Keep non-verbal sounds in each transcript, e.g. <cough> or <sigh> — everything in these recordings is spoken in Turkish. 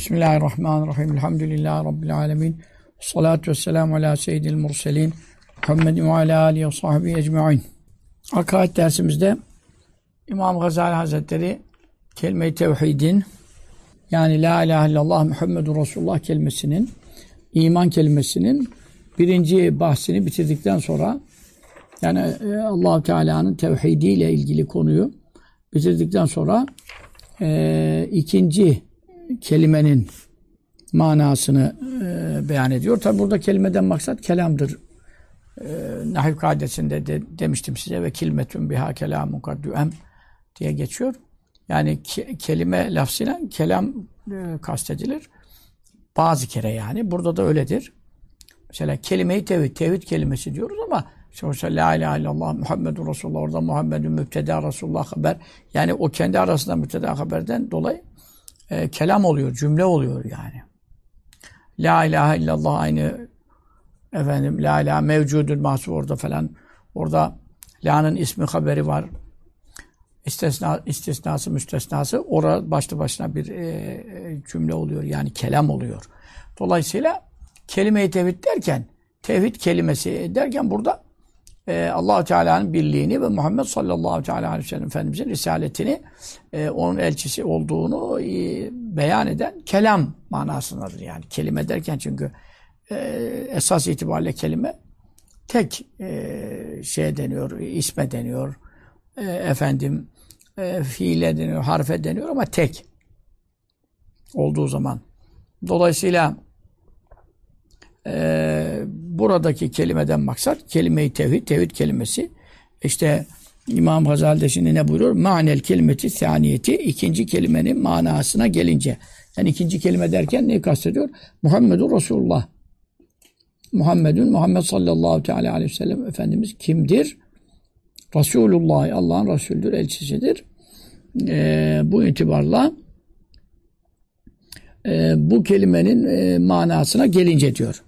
Bismillahirrahmanirrahim. Elhamdülillahi Rabbil alemin. Salatu vesselamu ala seyyidil murselin. Muhammedin ve ala alihi ve sahbihi ecma'in. Akaid dersimizde İmam Gazali Hazretleri kelime-i tevhidin yani La ilahe illallah Muhammedun Resulullah kelimesinin iman kelimesinin birinci bahsini bitirdikten sonra yani e, allah Teala'nın tevhidiyle ilgili konuyu bitirdikten sonra e, ikinci kelimenin manasını e, beyan ediyor. Tabi burada kelimeden maksat kelamdır. E, Nahiv kaidesinde de demiştim size ve kelimetün biha kelamun kaddüem diye geçiyor. Yani ke, kelime lafzıyla kelam e, kastedilir. Bazı kere yani. Burada da öyledir. Mesela kelime-i tevhid, tevhid kelimesi diyoruz ama işte mesela La ilahe illallah Muhammedun Resulullah orada Muhammedun müpteda Resulullah haber. Yani o kendi arasında müpteda haberden dolayı e, kelam oluyor, cümle oluyor yani. La ilahe illallah aynı efendim la ilahe mevcudun mahsub orada falan. Orada la'nın ismi haberi var. İstisna, istisnası, müstesnası orada başlı başına bir e, cümle oluyor. Yani kelam oluyor. Dolayısıyla kelime-i tevhid derken tevhid kelimesi derken burada e, allah Teala'nın birliğini ve Muhammed sallallahu aleyhi ve sellem Efendimizin risaletini e, onun elçisi olduğunu e, beyan eden kelam manasındadır. Yani kelime derken çünkü e, esas itibariyle kelime tek e, şey deniyor, isme deniyor, e, efendim e, fiile deniyor, harfe deniyor ama tek olduğu zaman. Dolayısıyla e, buradaki kelimeden maksat kelime-i tevhid, tevhid kelimesi. İşte İmam Gazali de şimdi ne buyuruyor? Manel kelimeti saniyeti ikinci kelimenin manasına gelince. Yani ikinci kelime derken neyi kastediyor? Muhammedun Resulullah. Muhammedun, Muhammed sallallahu teala aleyhi ve sellem Efendimiz kimdir? Resulullah, Allah'ın Resulüdür, elçisidir. Ee, bu itibarla e, bu kelimenin e, manasına gelince diyor.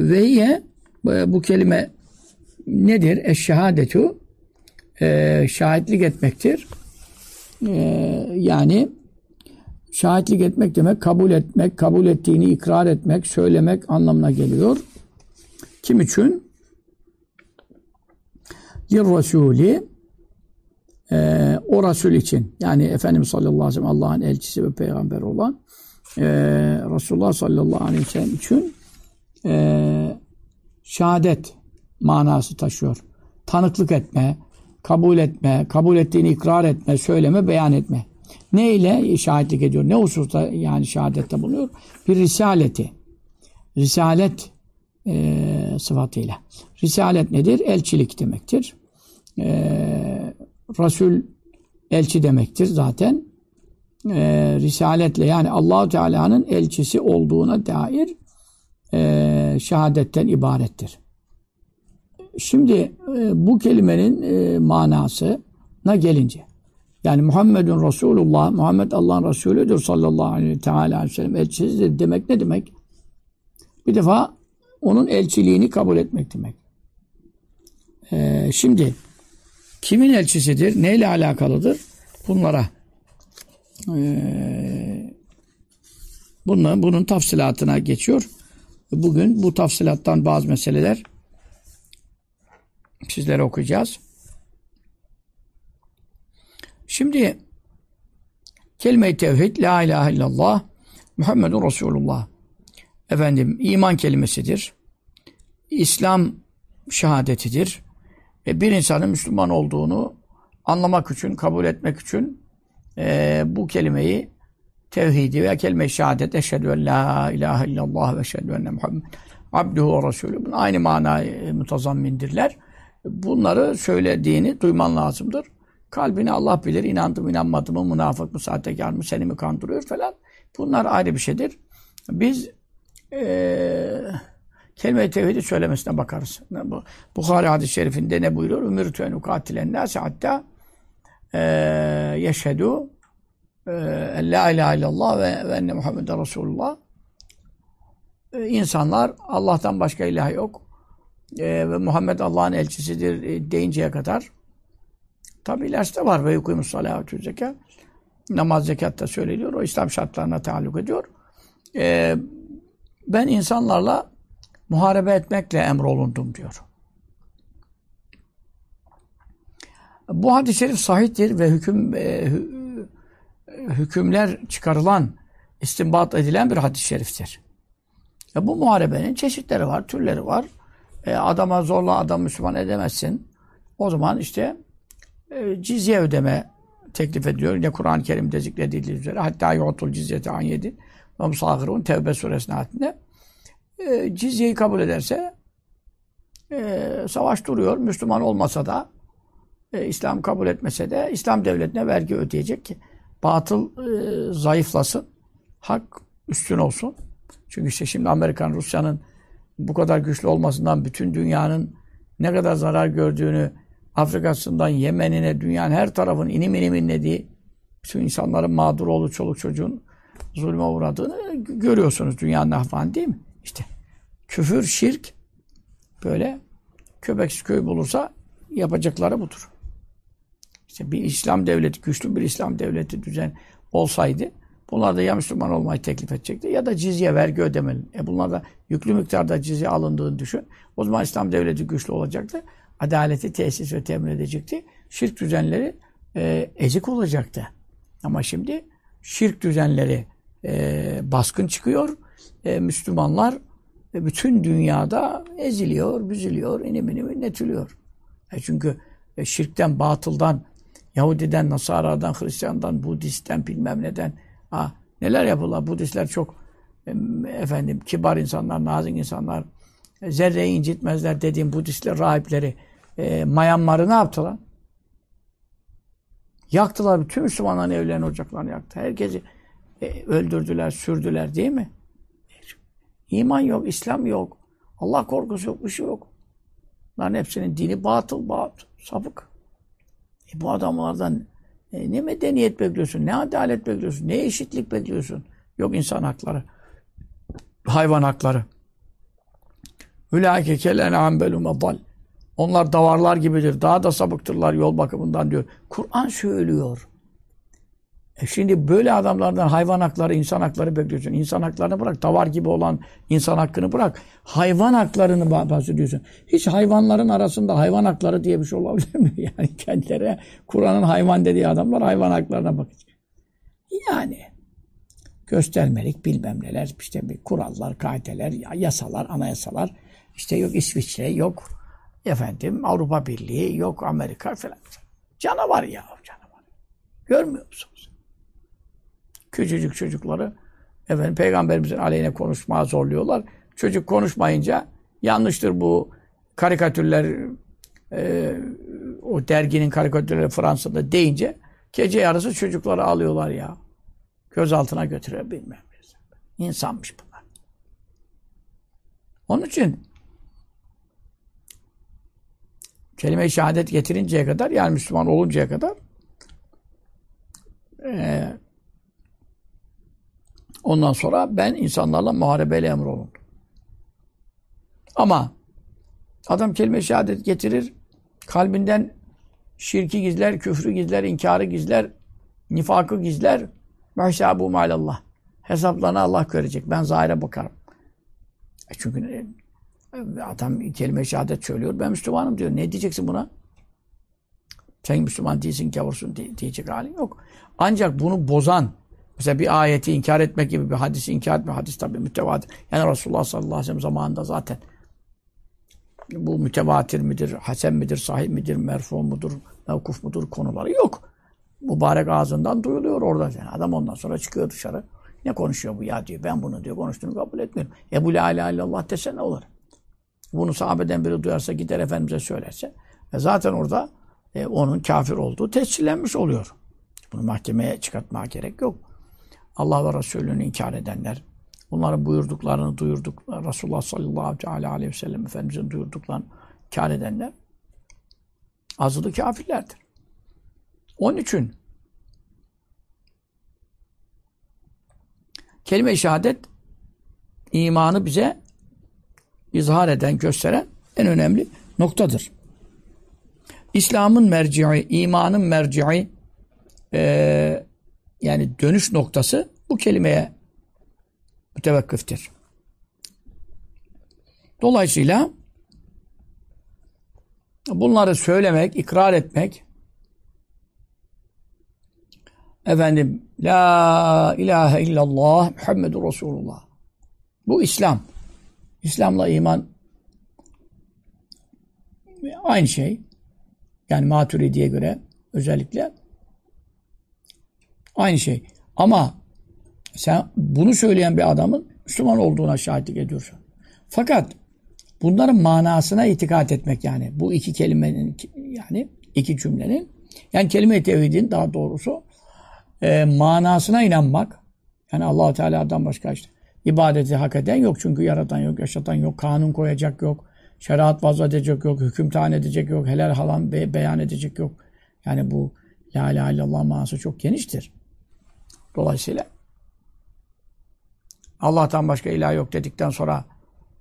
Ve bu kelime nedir? Eşşehadetu e, şahitlik etmektir. E, yani şahitlik etmek demek kabul etmek, kabul ettiğini ikrar etmek, söylemek anlamına geliyor. Kim için? Lir Resulü e, o Resul için yani Efendimiz sallallahu aleyhi ve sellem Allah'ın elçisi ve peygamber olan e, Resulullah sallallahu aleyhi ve sellem için e, şehadet manası taşıyor. Tanıklık etme, kabul etme, kabul ettiğini ikrar etme, söyleme, beyan etme. Ne ile şahitlik ediyor? Ne hususta yani şehadette bulunuyor? Bir risaleti. Risalet e, sıfatıyla. Risalet nedir? Elçilik demektir. E, Resul elçi demektir zaten. E, risaletle yani Allahu Teala'nın elçisi olduğuna dair e, şehadetten ibarettir. Şimdi e, bu kelimenin e, manasına gelince yani Muhammedun Resulullah, Muhammed Allah'ın Resulüdür sallallahu aleyhi, ve sellem elçisidir demek ne demek? Bir defa onun elçiliğini kabul etmek demek. Ee, şimdi kimin elçisidir? Neyle alakalıdır? Bunlara ee, bunun, bunun tafsilatına geçiyor. Bugün bu tafsilattan bazı meseleler sizlere okuyacağız. Şimdi kelime-i tevhid, la ilahe illallah, Muhammedun Resulullah. Efendim, iman kelimesidir. İslam şehadetidir. E, bir insanın Müslüman olduğunu anlamak için, kabul etmek için e, bu kelimeyi tevhidi veya kelime-i şehadet eşhedü en la ilahe illallah ve eşhedü enne Muhammed abduhu ve resulü. Bunun aynı manayı e, mutazammindirler. Bunları söylediğini duyman lazımdır. Kalbini Allah bilir, inandım inanmadım mı, münafık mı, sahtekar mı, seni mi kandırıyor falan. Bunlar ayrı bir şeydir. Biz ee, kelime-i tevhidi söylemesine bakarız. Bu, Bukhari hadis-i şerifinde ne buyuruyor? Ümirtü en ukatilen nâse hatta e, yeşhedû e, la ilahe illallah ve, ve enne Muhammeden Resulullah e, insanlar Allah'tan başka ilah yok e, ve Muhammed Allah'ın elçisidir e, deyinceye kadar tabi ilaçta var ve yukumus salavatü zeka namaz zekatta söyleniyor. O İslam şartlarına taalluk ediyor. Ee, ben insanlarla muharebe etmekle emrolundum diyor. Bu hadis-i şerif sahihtir ve hüküm e, hükümler çıkarılan, istinbat edilen bir hadis-i şeriftir. E, bu muharebenin çeşitleri var, türleri var. E, adama zorla adam Müslüman edemezsin. O zaman işte e, cizye ödeme teklif ediyor. Yine Kur'an-ı Kerim'de zikredildiği üzere. Hatta yu'tul cizyete an yedi. Ve musahirun Tevbe suresinin ayetinde. E, cizyeyi kabul ederse e, savaş duruyor. Müslüman olmasa da e, İslam kabul etmese de İslam devletine vergi ödeyecek ki batıl e, zayıflasın. Hak üstün olsun. Çünkü işte şimdi Amerikan, Rusya'nın bu kadar güçlü olmasından bütün dünyanın ne kadar zarar gördüğünü Afrika'sından Yemen'ine, dünyanın her tarafın inim inim inlediği, bütün insanların mağdur olduğu çoluk çocuğun zulme uğradığını görüyorsunuz dünyanın ahvan değil mi? İşte küfür, şirk böyle köpeksiz köy bulursa yapacakları budur. İşte bir İslam devleti, güçlü bir İslam devleti düzen olsaydı bunlar da ya Müslüman olmayı teklif edecekti ya da cizye vergi ödemeli. E bunlar da yüklü miktarda cizye alındığını düşün. O zaman İslam devleti güçlü olacaktı. Adaleti tesis ve temin edecekti. Şirk düzenleri e, ezik olacaktı. Ama şimdi şirk düzenleri e, baskın çıkıyor. E, Müslümanlar e, bütün dünyada eziliyor, büzülüyor, inim inim inletiliyor. E çünkü e, şirkten, batıldan, Yahudiden, Nasara'dan, Hristiyan'dan, Budist'ten bilmem neden. Ha, neler yapıyorlar? Budistler çok efendim kibar insanlar, nazik insanlar. E, zerreyi incitmezler dediğim Budistler, rahipleri e, Myanmar'ı ne yaptılar? Yaktılar. Bütün Müslümanların evlerini, ocaklarını yaktı. Herkesi e, öldürdüler, sürdüler değil mi? İman yok, İslam yok. Allah korkusu yok, bir şey yok. Bunların hepsinin dini batıl, batıl, sapık. E bu adamlardan e, ne medeniyet bekliyorsun, ne adalet bekliyorsun, ne eşitlik bekliyorsun? Yok insan hakları, hayvan hakları. Ülâke kelen ambelûme dal. Onlar davarlar gibidir. Daha da sapıktırlar yol bakımından diyor. Kur'an söylüyor. E şimdi böyle adamlardan hayvan hakları, insan hakları bekliyorsun. İnsan haklarını bırak. Davar gibi olan insan hakkını bırak. Hayvan haklarını bahsediyorsun. Hiç hayvanların arasında hayvan hakları diye bir şey olabilir mi? <laughs> Yani kendileri Kur'an'ın hayvan dediği adamlar hayvan haklarına bakacak. Yani göstermelik bilmem neler işte bir kurallar, kaideler, yasalar, anayasalar. İşte yok İsviçre, yok efendim Avrupa Birliği, yok Amerika falan. Canavar ya canavar. Görmüyor musunuz? Küçücük çocukları efendim peygamberimizin aleyhine konuşmaya zorluyorlar. Çocuk konuşmayınca yanlıştır bu karikatürler e, o derginin karikatürleri Fransa'da deyince gece yarısı çocukları alıyorlar ya. Gözaltına götürüyor bilmem. İnsanmış bunlar. Onun için kelime-i şehadet getirinceye kadar yani Müslüman oluncaya kadar e, Ondan sonra ben insanlarla muharebeyle emrolundum. Ama adam kelime şehadet getirir, kalbinden şirki gizler, küfrü gizler, inkarı gizler, nifakı gizler. Mehşâbû mâlallah. Hesaplarını Allah görecek. Ben zahire bakarım. E çünkü adam kelime şehadet söylüyor. Ben Müslümanım diyor. Ne diyeceksin buna? Sen Müslüman değilsin, gavursun diyecek halin yok. Ancak bunu bozan, Mesela bir ayeti inkar etmek gibi bir hadisi inkar etme. Hadis tabi mütevatir. Yani Resulullah sallallahu aleyhi ve sellem zamanında zaten bu mütevatir midir, hasen midir, sahih midir, merfu mudur, mevkuf mudur konuları yok. Mübarek ağzından duyuluyor orada. Yani adam ondan sonra çıkıyor dışarı. Ne konuşuyor bu ya diyor. Ben bunu diyor konuştuğunu kabul etmiyorum. Ebu la ilahe illallah dese ne olur? Bunu sahabeden biri duyarsa gider Efendimiz'e söylerse. Ve zaten orada e, onun kafir olduğu tescillenmiş oluyor. Bunu mahkemeye çıkartmaya gerek yok. Allah ve Resulü'nü inkar edenler, bunların buyurduklarını duyurduk, Resulullah sallallahu aleyhi ve sellem Efendimiz'in duyurduklarını inkar edenler azılı kafirlerdir. Onun için kelime-i şehadet imanı bize izhar eden, gösteren en önemli noktadır. İslam'ın merci'i, imanın merci'i, e, yani dönüş noktası bu kelimeye mütevekkıftir. Dolayısıyla bunları söylemek, ikrar etmek efendim La ilahe illallah Muhammedur Resulullah bu İslam. İslam'la iman aynı şey. Yani Maturidi'ye göre özellikle aynı şey. Ama sen bunu söyleyen bir adamın Müslüman olduğuna şahitlik ediyorsun. Fakat bunların manasına itikat etmek yani bu iki kelimenin yani iki cümlenin yani kelime-i tevhidin daha doğrusu e, manasına inanmak yani allah Teala'dan başka işte ibadeti hak eden yok çünkü yaratan yok, yaşatan yok, kanun koyacak yok, şeriat vaz edecek yok, hüküm tayin edecek yok, helal halam be beyan edecek yok. Yani bu La ilahe illallah manası çok geniştir. Dolayısıyla Allah'tan başka ilah yok dedikten sonra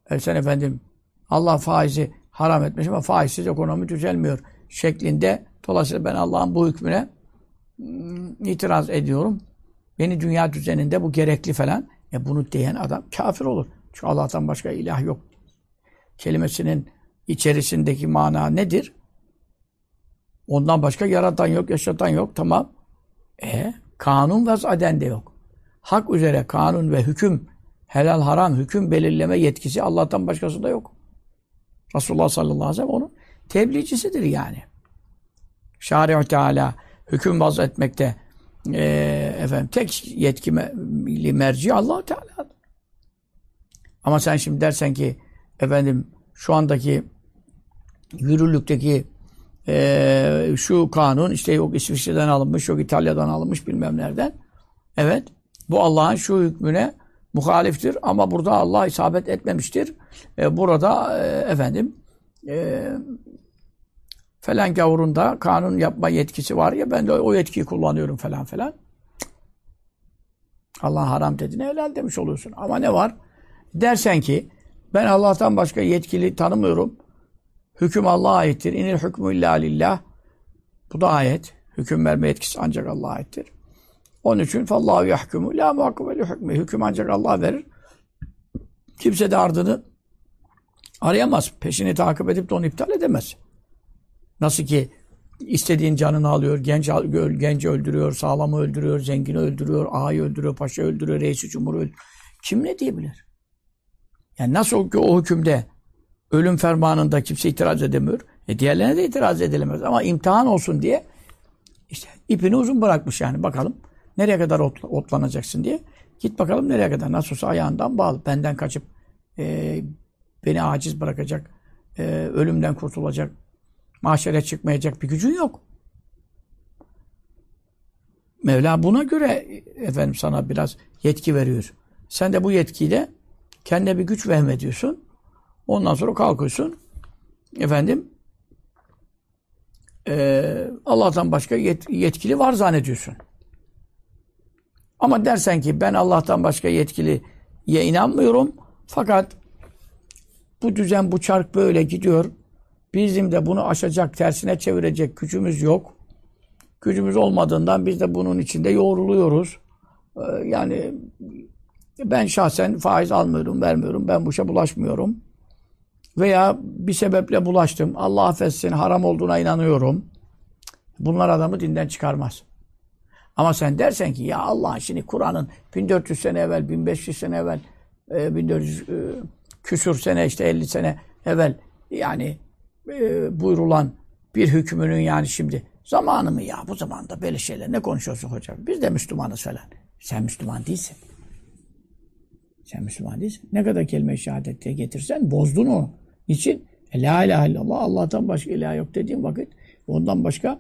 e sen efendim Allah faizi haram etmiş ama faizsiz ekonomi düzelmiyor şeklinde dolayısıyla ben Allah'ın bu hükmüne ıı, itiraz ediyorum. Beni dünya düzeninde bu gerekli falan. E bunu diyen adam kafir olur. Çünkü Allah'tan başka ilah yok. Kelimesinin içerisindeki mana nedir? Ondan başka yaratan yok, yaşatan yok. Tamam. E kanun vazaden de yok. Hak üzere kanun ve hüküm, helal haram hüküm belirleme yetkisi Allah'tan başkası da yok. Resulullah sallallahu aleyhi ve sellem onun tebliğcisidir yani. Şari Teala hüküm vaz etmekte e, efendim tek yetkili merci Allah Teala. Ama sen şimdi dersen ki efendim şu andaki yürürlükteki e, şu kanun işte yok İsviçre'den alınmış, yok İtalya'dan alınmış bilmem nereden. Evet. Bu Allah'ın şu hükmüne muhaliftir ama burada Allah isabet etmemiştir. E, burada e, efendim e, falan gavurunda kanun yapma yetkisi var ya ben de o yetkiyi kullanıyorum falan falan. Allah haram dediğine helal demiş oluyorsun. Ama ne var? Dersen ki ben Allah'tan başka yetkili tanımıyorum. Hüküm Allah'a aittir. İnil hükmü illa lillah. Bu da ayet. Hüküm verme yetkisi ancak Allah'a aittir. Onun için fallahu yahkumu la muhakkabeli hükmü. Hüküm ancak Allah verir. Kimse de ardını arayamaz. Peşini takip edip de onu iptal edemez. Nasıl ki istediğin canını alıyor, genç genci öldürüyor, sağlamı öldürüyor, zengini öldürüyor, ağayı öldürüyor, paşa öldürüyor, reisi cumhur öldürüyor. Kim ne diyebilir? Yani nasıl ki o hükümde ölüm fermanında kimse itiraz edemiyor. E diğerlerine de itiraz edilemez. Ama imtihan olsun diye işte ipini uzun bırakmış yani. Bakalım nereye kadar ot, otlanacaksın diye. Git bakalım nereye kadar. Nasıl olsa ayağından bağlı. Benden kaçıp e, beni aciz bırakacak, e, ölümden kurtulacak, mahşere çıkmayacak bir gücün yok. Mevla buna göre efendim sana biraz yetki veriyor. Sen de bu yetkiyle kendine bir güç vehmediyorsun. Ondan sonra kalkıyorsun. Efendim e, Allah'tan başka yet, yetkili var zannediyorsun. Ama dersen ki ben Allah'tan başka yetkiliye inanmıyorum. Fakat bu düzen, bu çark böyle gidiyor. Bizim de bunu aşacak, tersine çevirecek gücümüz yok. Gücümüz olmadığından biz de bunun içinde yoğruluyoruz. Ee, yani ben şahsen faiz almıyorum, vermiyorum. Ben bu işe bulaşmıyorum. Veya bir sebeple bulaştım. Allah affetsin, haram olduğuna inanıyorum. Bunlar adamı dinden çıkarmaz. Ama sen dersen ki ya Allah şimdi Kur'an'ın 1400 sene evvel, 1500 sene evvel, 1400 e, e, küsur sene işte 50 sene evvel yani e, buyurulan bir hükmünün yani şimdi zamanı mı ya bu zamanda böyle şeyler ne konuşuyorsun hocam? Biz de Müslümanız falan. Sen Müslüman değilsin. Sen Müslüman değilsin. Ne kadar kelime-i şehadet diye getirsen bozdun onu. Niçin? E, La ilahe illallah Allah'tan başka ilah yok dediğin vakit ondan başka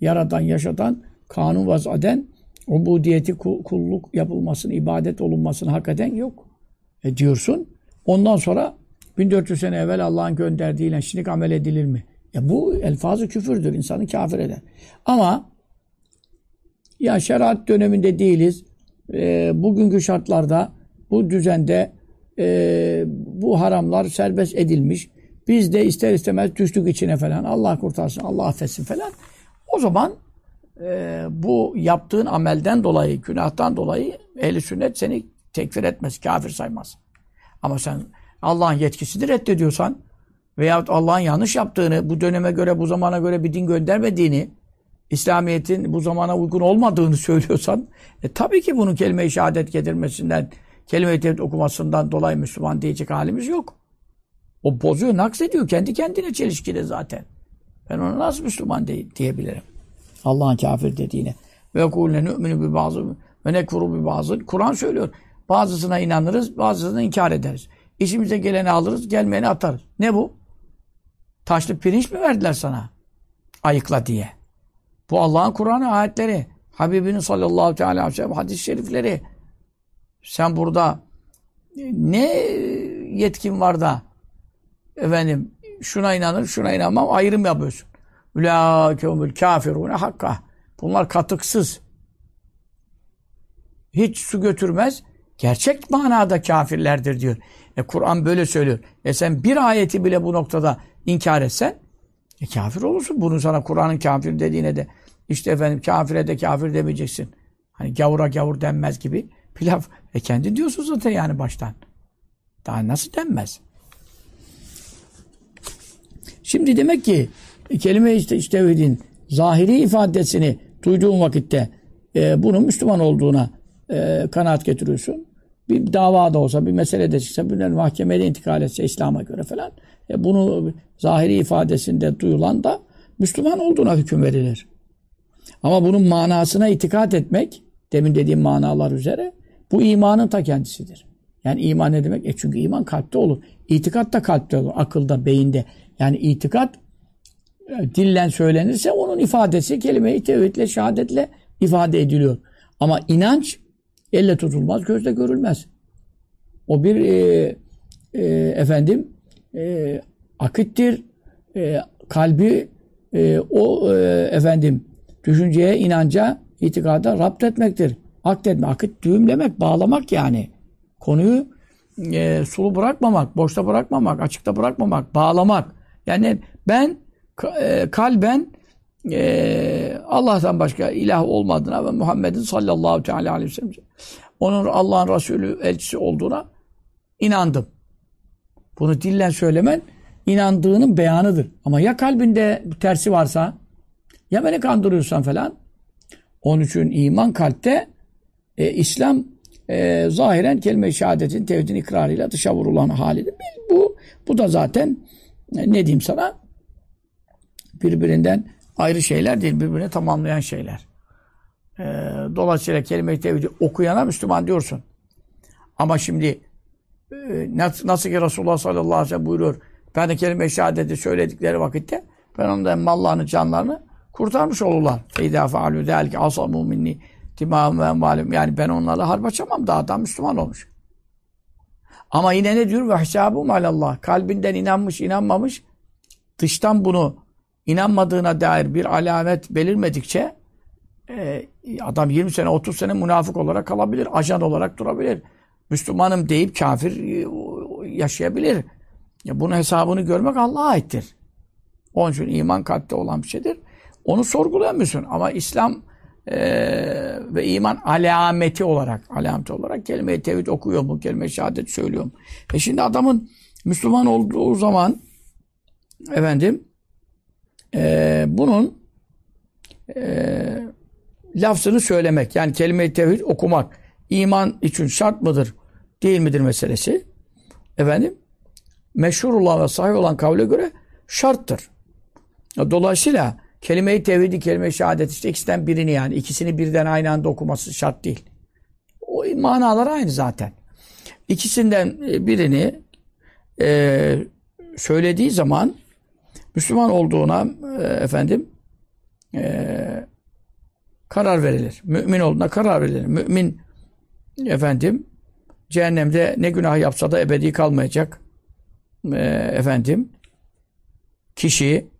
yaratan, yaşatan, kanun vazaden, ubudiyeti, kulluk yapılmasını, ibadet olunmasını hak eden yok. E diyorsun. Ondan sonra 1400 sene evvel Allah'ın gönderdiğiyle şimdi amel edilir mi? Ya bu elfazı küfürdür. insanı kafir eder. Ama ya şeriat döneminde değiliz. E, bugünkü şartlarda bu düzende e, bu haramlar serbest edilmiş. Biz de ister istemez düştük içine falan. Allah kurtarsın, Allah affetsin falan. O zaman e, bu yaptığın amelden dolayı, günahtan dolayı ehli sünnet seni tekfir etmez, kafir saymaz. Ama sen Allah'ın yetkisini reddediyorsan veyahut Allah'ın yanlış yaptığını, bu döneme göre, bu zamana göre bir din göndermediğini, İslamiyet'in bu zamana uygun olmadığını <laughs> söylüyorsan, e, tabii ki bunun kelime-i şehadet getirmesinden, kelime-i tevhid okumasından dolayı Müslüman diyecek halimiz yok. O bozuyor, naks ediyor. Kendi kendine çelişkili zaten. Ben ona nasıl Müslüman de, diyebilirim? Allah'ın kafir dediğine. Ve kulne nü'minu bi bazı ve nekfuru bi bazı. Kur'an söylüyor. Bazısına inanırız, bazısına inkar ederiz. İşimize geleni alırız, gelmeyeni atarız. Ne bu? Taşlı pirinç mi verdiler sana? Ayıkla diye. Bu Allah'ın Kur'an'ı ayetleri. Habibinin sallallahu teala aleyhi ve sellem hadis-i şerifleri. Sen burada ne yetkin var da efendim şuna inanır, şuna inanmam ayrım yapıyorsun. Ülâkeumül kafirûne hakka. Bunlar katıksız. Hiç su götürmez. Gerçek manada kafirlerdir diyor. E Kur'an böyle söylüyor. E sen bir ayeti bile bu noktada inkar etsen e kafir olursun. Bunu sana Kur'an'ın kafir dediğine de işte efendim kafire de kafir demeyeceksin. Hani gavura gavur denmez gibi bir laf. E kendi diyorsun zaten yani baştan. Daha nasıl denmez? Şimdi demek ki e, kelime işte iştevhidin zahiri ifadesini duyduğun vakitte e, bunun Müslüman olduğuna e, kanaat getiriyorsun. Bir dava da olsa, bir mesele de çıksa, bir mahkemede intikal etse İslam'a göre falan. E, bunu zahiri ifadesinde duyulan da Müslüman olduğuna hüküm verilir. Ama bunun manasına itikat etmek, demin dediğim manalar üzere, bu imanın ta kendisidir. Yani iman ne demek? E çünkü iman kalpte olur. İtikat da kalpte olur. Akılda, beyinde. Yani itikat e, dillen söylenirse onun ifadesi kelime-i tevhidle, şehadetle ifade ediliyor. Ama inanç elle tutulmaz, gözle görülmez. O bir e, e, efendim e, akittir. E, kalbi e, o e, efendim düşünceye, inanca, itikada rapt etmektir. Akdetme, akit düğümlemek, bağlamak yani. Konuyu e, sulu bırakmamak, boşta bırakmamak, açıkta bırakmamak, bağlamak. Yani ben e, kalben e, Allah'tan başka ilah olmadığına ve Muhammed'in sallallahu teala aleyhi ve sellem onun Allah'ın Resulü elçisi olduğuna inandım. Bunu dillen söylemen inandığının beyanıdır. Ama ya kalbinde tersi varsa ya beni kandırıyorsan falan onun için iman kalpte e, İslam e, zahiren kelime-i şehadetin tevhidin ikrarıyla dışa vurulan halidir. Bu, bu da zaten e, ne diyeyim sana birbirinden ayrı şeyler değil, birbirini tamamlayan şeyler. E, dolayısıyla kelime-i tevhidi okuyana Müslüman diyorsun. Ama şimdi e, nasıl, ki Resulullah sallallahu aleyhi ve sellem buyuruyor ben de kelime-i şehadeti söyledikleri vakitte ben onların mallarını, canlarını kurtarmış olurlar. Feyda faalü delki asamu minni timam ve malum. Yani ben onlarla harp açamam. Daha adam Müslüman olmuş. Ama yine ne diyor? Ve hesabum alallah. Kalbinden inanmış, inanmamış. Dıştan bunu inanmadığına dair bir alamet belirmedikçe e, adam 20 sene, 30 sene münafık olarak kalabilir. Ajan olarak durabilir. Müslümanım deyip kafir e, yaşayabilir. Ya bunun hesabını görmek Allah'a aittir. Onun için iman kalpte olan bir şeydir. Onu sorgulayamıyorsun. Ama İslam e, ve iman alameti olarak alameti olarak kelime-i tevhid okuyor mu? Kelime-i şehadet söylüyor mu? E şimdi adamın Müslüman olduğu zaman efendim e, bunun e, lafzını söylemek yani kelime-i tevhid okumak iman için şart mıdır? Değil midir meselesi? Efendim meşhur olan ve sahih olan kavle göre şarttır. Dolayısıyla kelime-i tevhidi, kelime-i şehadet işte ikisinden birini yani ikisini birden aynı anda okuması şart değil. O manalar aynı zaten. İkisinden e, birini e, söylediği zaman Müslüman olduğuna e, efendim e, karar verilir. Mümin olduğuna karar verilir. Mümin efendim cehennemde ne günah yapsa da ebedi kalmayacak. E, efendim kişi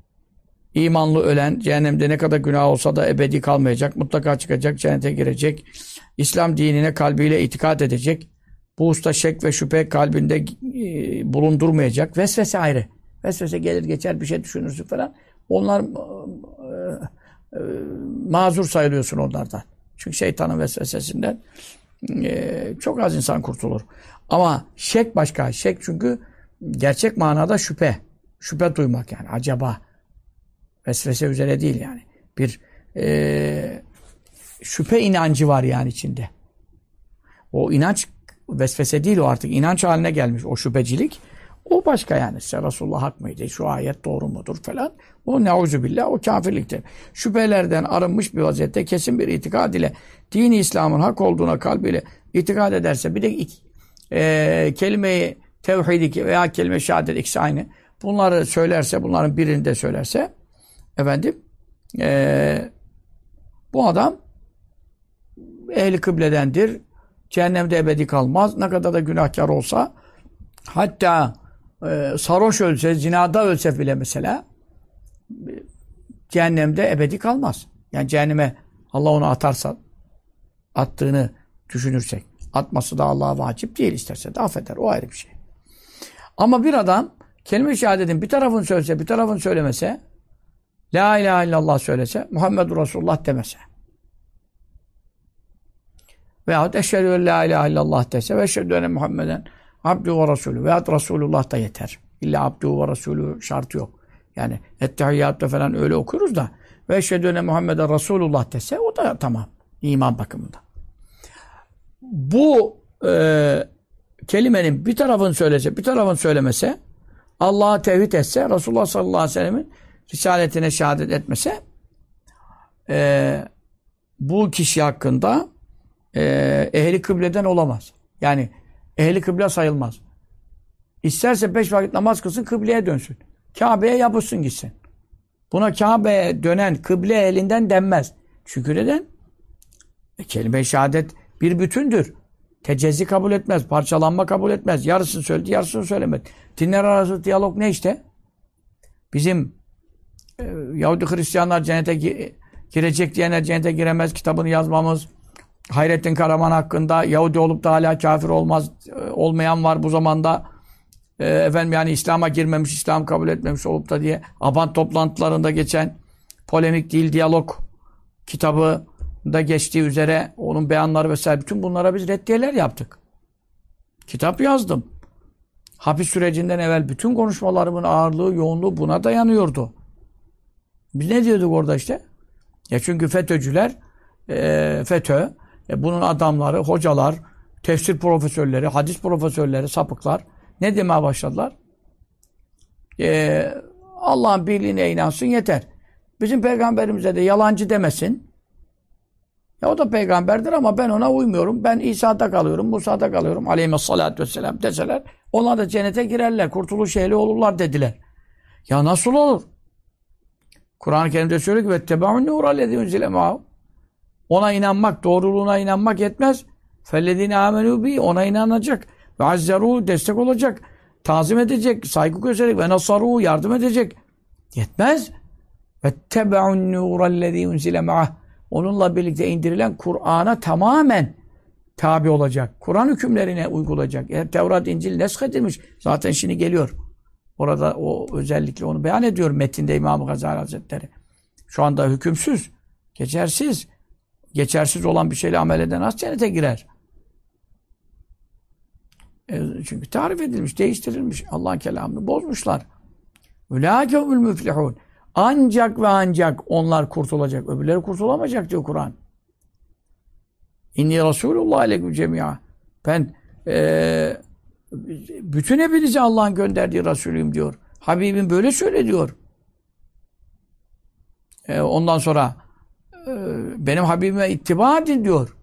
imanlı ölen cehennemde ne kadar günah olsa da ebedi kalmayacak. Mutlaka çıkacak, cennete girecek. İslam dinine kalbiyle itikat edecek. Bu usta şek ve şüphe kalbinde e, bulundurmayacak. Vesvese ayrı. Vesvese gelir geçer bir şey düşünürsün falan. Onlar e, e, mazur sayılıyorsun onlardan. Çünkü şeytanın vesvesesinden e, çok az insan kurtulur. Ama şek başka. Şek çünkü gerçek manada şüphe. Şüphe duymak yani. Acaba vesvese üzere değil yani. Bir e, şüphe inancı var yani içinde. O inanç vesvese değil o artık. inanç haline gelmiş o şüphecilik. O başka yani. İşte Resulullah hak mıydı? Şu ayet doğru mudur falan. O neuzu billah o kafirliktir. Şüphelerden arınmış bir vaziyette kesin bir itikad ile dini İslam'ın hak olduğuna kalbiyle itikad ederse bir de iki, e, tevhidi veya kelime şehadet ikisi aynı. Bunları söylerse, bunların birini de söylerse efendim e, bu adam ehli kıbledendir. Cehennemde ebedi kalmaz. Ne kadar da günahkar olsa hatta e, sarhoş ölse, zinada ölse bile mesela cehennemde ebedi kalmaz. Yani cehenneme Allah onu atarsa attığını düşünürsek atması da Allah'a vacip değil isterse de affeder. O ayrı bir şey. Ama bir adam kelime-i şehadetin bir tarafını söylese, bir tarafını söylemese La ilahe illallah söylese, Muhammedur Resulullah demese. Veyahut eşhedü en la ilahe illallah dese ve eşhedü enne Muhammeden abdü ve Resulü veyahut Resulullah da yeter. İlla abdü ve Resulü şartı yok. Yani ettehiyyatta falan öyle okuruz da ve eşhedü enne Muhammeden Resulullah dese o da tamam. iman bakımında. Bu e, kelimenin bir tarafını söylese, bir tarafını söylemese Allah'a tevhid etse, Resulullah sallallahu aleyhi ve sellemin risaletine şehadet etmese e, bu kişi hakkında e, ehli kıbleden olamaz. Yani ehli kıble sayılmaz. İsterse beş vakit namaz kılsın, kıbleye dönsün. Kabe'ye yapışsın gitsin. Buna Kabe'ye dönen kıble elinden denmez. Çünkü neden? E, kelime-i şehadet bir bütündür. Tecezzi kabul etmez, parçalanma kabul etmez. Yarısını söyledi, yarısını söylemedi. Dinler arası diyalog ne işte? Bizim Yahudi Hristiyanlar cennete girecek diyenler cennete giremez kitabını yazmamız, Hayrettin Karaman hakkında Yahudi olup da hala kafir olmaz e, olmayan var bu zamanda. E, efendim yani İslam'a girmemiş, İslam kabul etmemiş olup da diye Aban toplantılarında geçen polemik değil diyalog kitabı da geçtiği üzere onun beyanları vesaire bütün bunlara biz reddiyeler yaptık. Kitap yazdım. Hapis sürecinden evvel bütün konuşmalarımın ağırlığı, yoğunluğu buna dayanıyordu. Biz ne diyorduk orada işte? Ya çünkü FETÖ'cüler e, FETÖ e, bunun adamları, hocalar, tefsir profesörleri, hadis profesörleri, sapıklar ne demeye başladılar? E, Allah'ın birliğine inansın yeter. Bizim peygamberimize de yalancı demesin. Ya o da peygamberdir ama ben ona uymuyorum. Ben İsa'da kalıyorum, Musa'da kalıyorum. Aleyhisselatü vesselam deseler. Onlar da cennete girerler, kurtuluş ehli olurlar dediler. Ya nasıl olur? Kur'an-ı Kerim'de söylüyor ki vettebaun nur allazi unzile Ona inanmak, doğruluğuna inanmak yetmez. Fellezine amenu bi ona inanacak. Ve azzeru destek olacak. Tazim edecek, saygı gösterecek ve nasaru yardım edecek. Yetmez. Vettebaun nur allazi unzile Onunla birlikte indirilen Kur'an'a tamamen tabi olacak. Kur'an hükümlerine uygulayacak. Eğer Tevrat, İncil nesk edilmiş. Zaten şimdi geliyor. Orada o özellikle onu beyan ediyor metinde İmam Gazali Hazretleri. Şu anda hükümsüz, geçersiz geçersiz olan bir şeyle amel eden az cennete girer. E, çünkü tarif edilmiş, değiştirilmiş. Allah'ın kelamını bozmuşlar. Ülâkevül müflihûn. Ancak ve ancak onlar kurtulacak. Öbürleri kurtulamayacak diyor Kur'an. İnni Resulullah aleyküm cemia. Ben e, bütün hepinize Allah'ın gönderdiği Resulüyüm diyor. Habibim böyle söyle diyor. E, ondan sonra ee, benim Habibime ittiba edin diyor.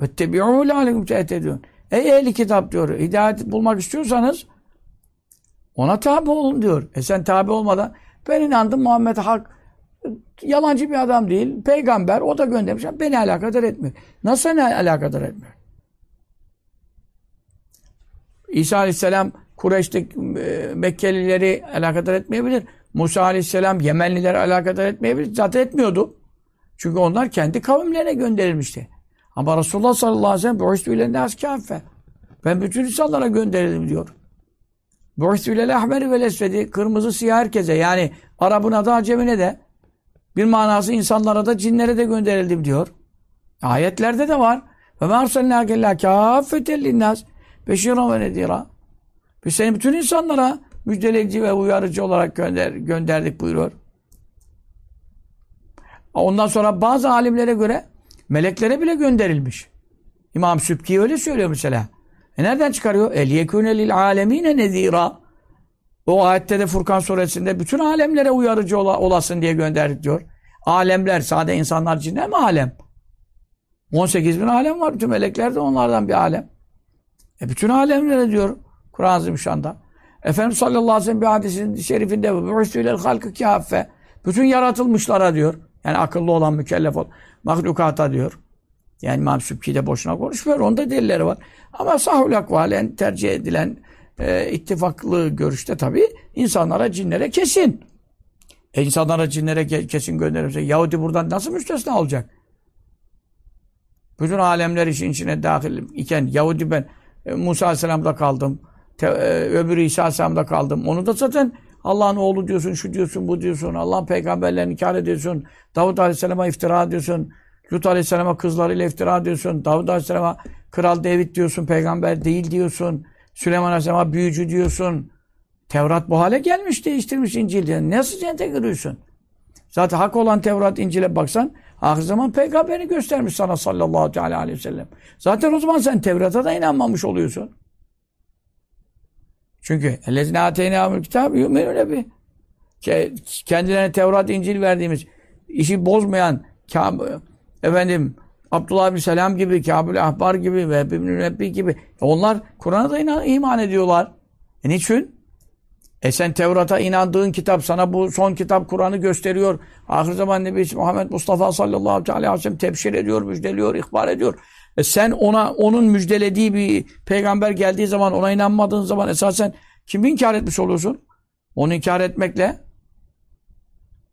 Vettebi'û lâlekum tehtedûn. Ey ehli kitap diyor. Hidayet bulmak istiyorsanız ona tabi olun diyor. E sen tabi olmadan ben inandım Muhammed Hak yalancı bir adam değil. Peygamber o da göndermiş. Beni alakadar etmiyor. Nasıl ne alakadar etmiyor? İsa Aleyhisselam Kureyş'te e, Mekkelileri alakadar etmeyebilir. Musa Aleyhisselam Yemenlileri alakadar etmeyebilir. Zaten etmiyordu. Çünkü onlar kendi kavimlerine gönderilmişti. Ama Resulullah sallallahu aleyhi ve sellem "Bu'istü ile nas kâffe." Ben bütün insanlara gönderildim diyor. "Bu'istü ile ahmeri ve lesvedi." Kırmızı siyah herkese yani Arap'ın adı Acemine de Bir manası insanlara da cinlere de gönderildim diyor. Ayetlerde de var. Ve mâ arsalnâke illâ kâffeten linnâs beşîran ve nedîrâ. Biz seni bütün insanlara müjdeleyici ve uyarıcı olarak gönder, gönderdik buyuruyor. Ondan sonra bazı alimlere göre meleklere bile gönderilmiş. İmam Sübki öyle söylüyor mesela. E nereden çıkarıyor? El yekûne lil âlemîne nezîrâ. O ayette de Furkan suresinde bütün alemlere uyarıcı ola, olasın diye gönderdik diyor. Alemler, sade insanlar cinler mi alem? 18 bin alem var. Bütün melekler de onlardan bir alem. E bütün alemlere diyor Kur'an-ı Zimşan'da. Efendimiz sallallahu aleyhi ve sellem bir hadisin şerifinde "Bu'sûlel halkı kâffe." Bütün yaratılmışlara diyor. Yani akıllı olan, mükellef olan mahlukata diyor. Yani İmam Sübki de boşuna konuşmuyor. Onda delilleri var. Ama sahul akvalen tercih edilen e, ittifaklı görüşte tabii insanlara, cinlere kesin. E insanlara, cinlere kesin gönderirse Yahudi buradan nasıl müstesna olacak? Bütün alemler işin içine dahil iken Yahudi ben Musa Aleyhisselam'da kaldım. Te, e, öbürü İsa Aleyhisselam'da kaldım. Onu da zaten Allah'ın oğlu diyorsun, şu diyorsun, bu diyorsun. Allah'ın peygamberlerini inkar ediyorsun. Davut Aleyhisselam'a iftira ediyorsun. Lut Aleyhisselam'a kızlarıyla iftira ediyorsun. Davud Aleyhisselam'a Kral David diyorsun, peygamber değil diyorsun. Süleyman Aleyhisselam'a büyücü diyorsun. Tevrat bu hale gelmiş, değiştirmiş İncil diye. Nasıl cennete giriyorsun? Zaten hak olan Tevrat, İncil'e baksan Ahir zaman peygamberi göstermiş sana sallallahu aleyhi ve sellem. Zaten o zaman sen Tevrat'a da inanmamış oluyorsun. Çünkü ellezine ateyna kitabı yu'minune bi. Kendilerine Tevrat, İncil verdiğimiz işi bozmayan Kâb efendim Abdullah bin Selam gibi, Kâbül Ahbar gibi ve Nebbi gibi onlar Kur'an'a da iman ediyorlar. E niçin? E sen Tevrat'a inandığın kitap sana bu son kitap Kur'an'ı gösteriyor. Ahir zaman Nebisi Muhammed Mustafa sallallahu aleyhi ve sellem tebşir ediyor, müjdeliyor, ihbar ediyor. E sen ona onun müjdelediği bir peygamber geldiği zaman ona inanmadığın zaman esasen kimi inkar etmiş oluyorsun? Onu inkar etmekle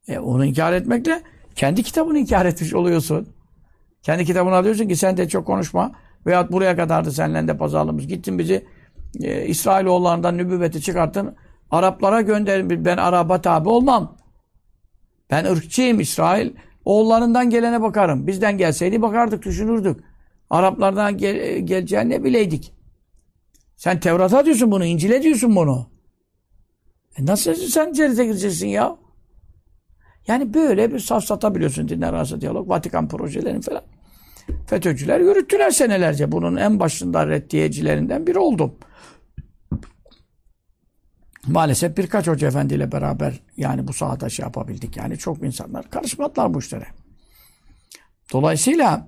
e onu inkar etmekle kendi kitabını inkar etmiş oluyorsun. Kendi kitabını alıyorsun ki sen de çok konuşma. Veyahut buraya kadardı seninle de pazarlığımız. Gittin bizi e, İsrailoğullarından nübüvveti çıkarttın. Araplara gönderin. Ben Arap'a tabi olmam. Ben ırkçıyım İsrail. Oğullarından gelene bakarım. Bizden gelseydi bakardık, düşünürdük. Araplardan gel geleceğini ne bileydik. Sen Tevrat'a diyorsun bunu, İncil'e diyorsun bunu. E nasıl sen cennete gireceksin ya? Yani böyle bir safsata dinler arası diyalog, Vatikan projelerini falan. FETÖ'cüler yürüttüler senelerce. Bunun en başında reddiyecilerinden biri oldum. Maalesef birkaç hoca efendiyle beraber yani bu sahada şey yapabildik. Yani çok insanlar karışmadılar bu işlere. Dolayısıyla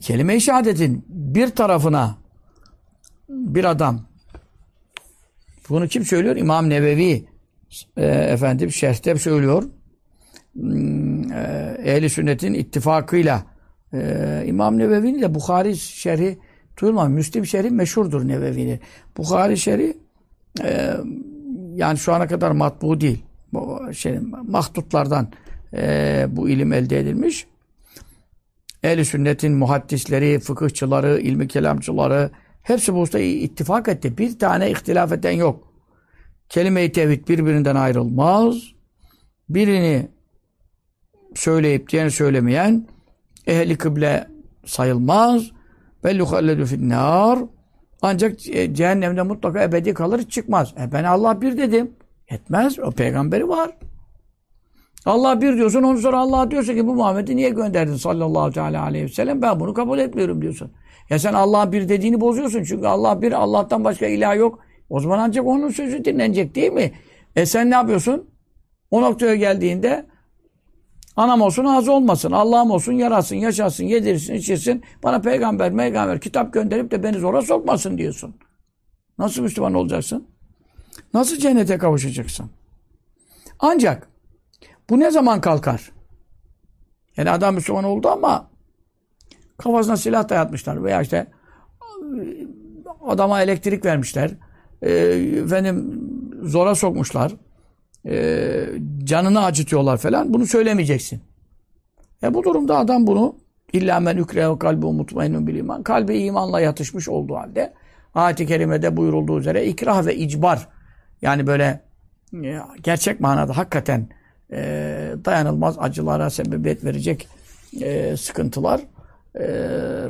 kelime-i şehadetin bir tarafına bir adam bunu kim söylüyor? İmam Nevevi e, efendim şerhte söylüyor. Hmm, e, Ehli sünnetin ittifakıyla e, İmam Nevevi'nin de Bukhari şerhi duyulmaz. Müslim şerhi meşhurdur Nevevi'nin. Bukhari şerhi e, yani şu ana kadar matbu değil. Bu şey, mahdutlardan e, bu ilim elde edilmiş. Ehl-i sünnetin muhaddisleri, fıkıhçıları, ilmi kelamcıları hepsi bu usta ittifak etti. Bir tane ihtilaf eden yok. Kelime-i tevhid birbirinden ayrılmaz. Birini söyleyip diğerini söylemeyen ehli kıble sayılmaz. Ve yuhalledu finnâr. Ancak cehennemde mutlaka ebedi kalır çıkmaz. E ben Allah bir dedim. Etmez. O peygamberi var. Allah bir diyorsun, ondan sonra Allah diyorsa ki bu Muhammed'i niye gönderdin sallallahu aleyhi ve sellem? Ben bunu kabul etmiyorum diyorsun. Ya sen Allah bir dediğini bozuyorsun. Çünkü Allah bir, Allah'tan başka ilah yok. O zaman ancak onun sözü dinlenecek değil mi? E sen ne yapıyorsun? O noktaya geldiğinde anam olsun ağzı olmasın, Allah'ım olsun yarasın, yaşasın, yedirsin, içirsin. Bana peygamber, peygamber kitap gönderip de beni zora sokmasın diyorsun. Nasıl Müslüman olacaksın? Nasıl cennete kavuşacaksın? Ancak bu ne zaman kalkar? Yani adam Müslüman oldu ama kafasına silah dayatmışlar veya işte adama elektrik vermişler. E, efendim zora sokmuşlar. E, canını acıtıyorlar falan. Bunu söylemeyeceksin. E bu durumda adam bunu illa men ukrehu kalbi mutmainnun bil iman. Kalbi imanla yatışmış olduğu halde ayet-i kerimede buyurulduğu üzere ikrah ve icbar yani böyle gerçek manada hakikaten e, dayanılmaz acılara sebebiyet verecek e, sıkıntılar e,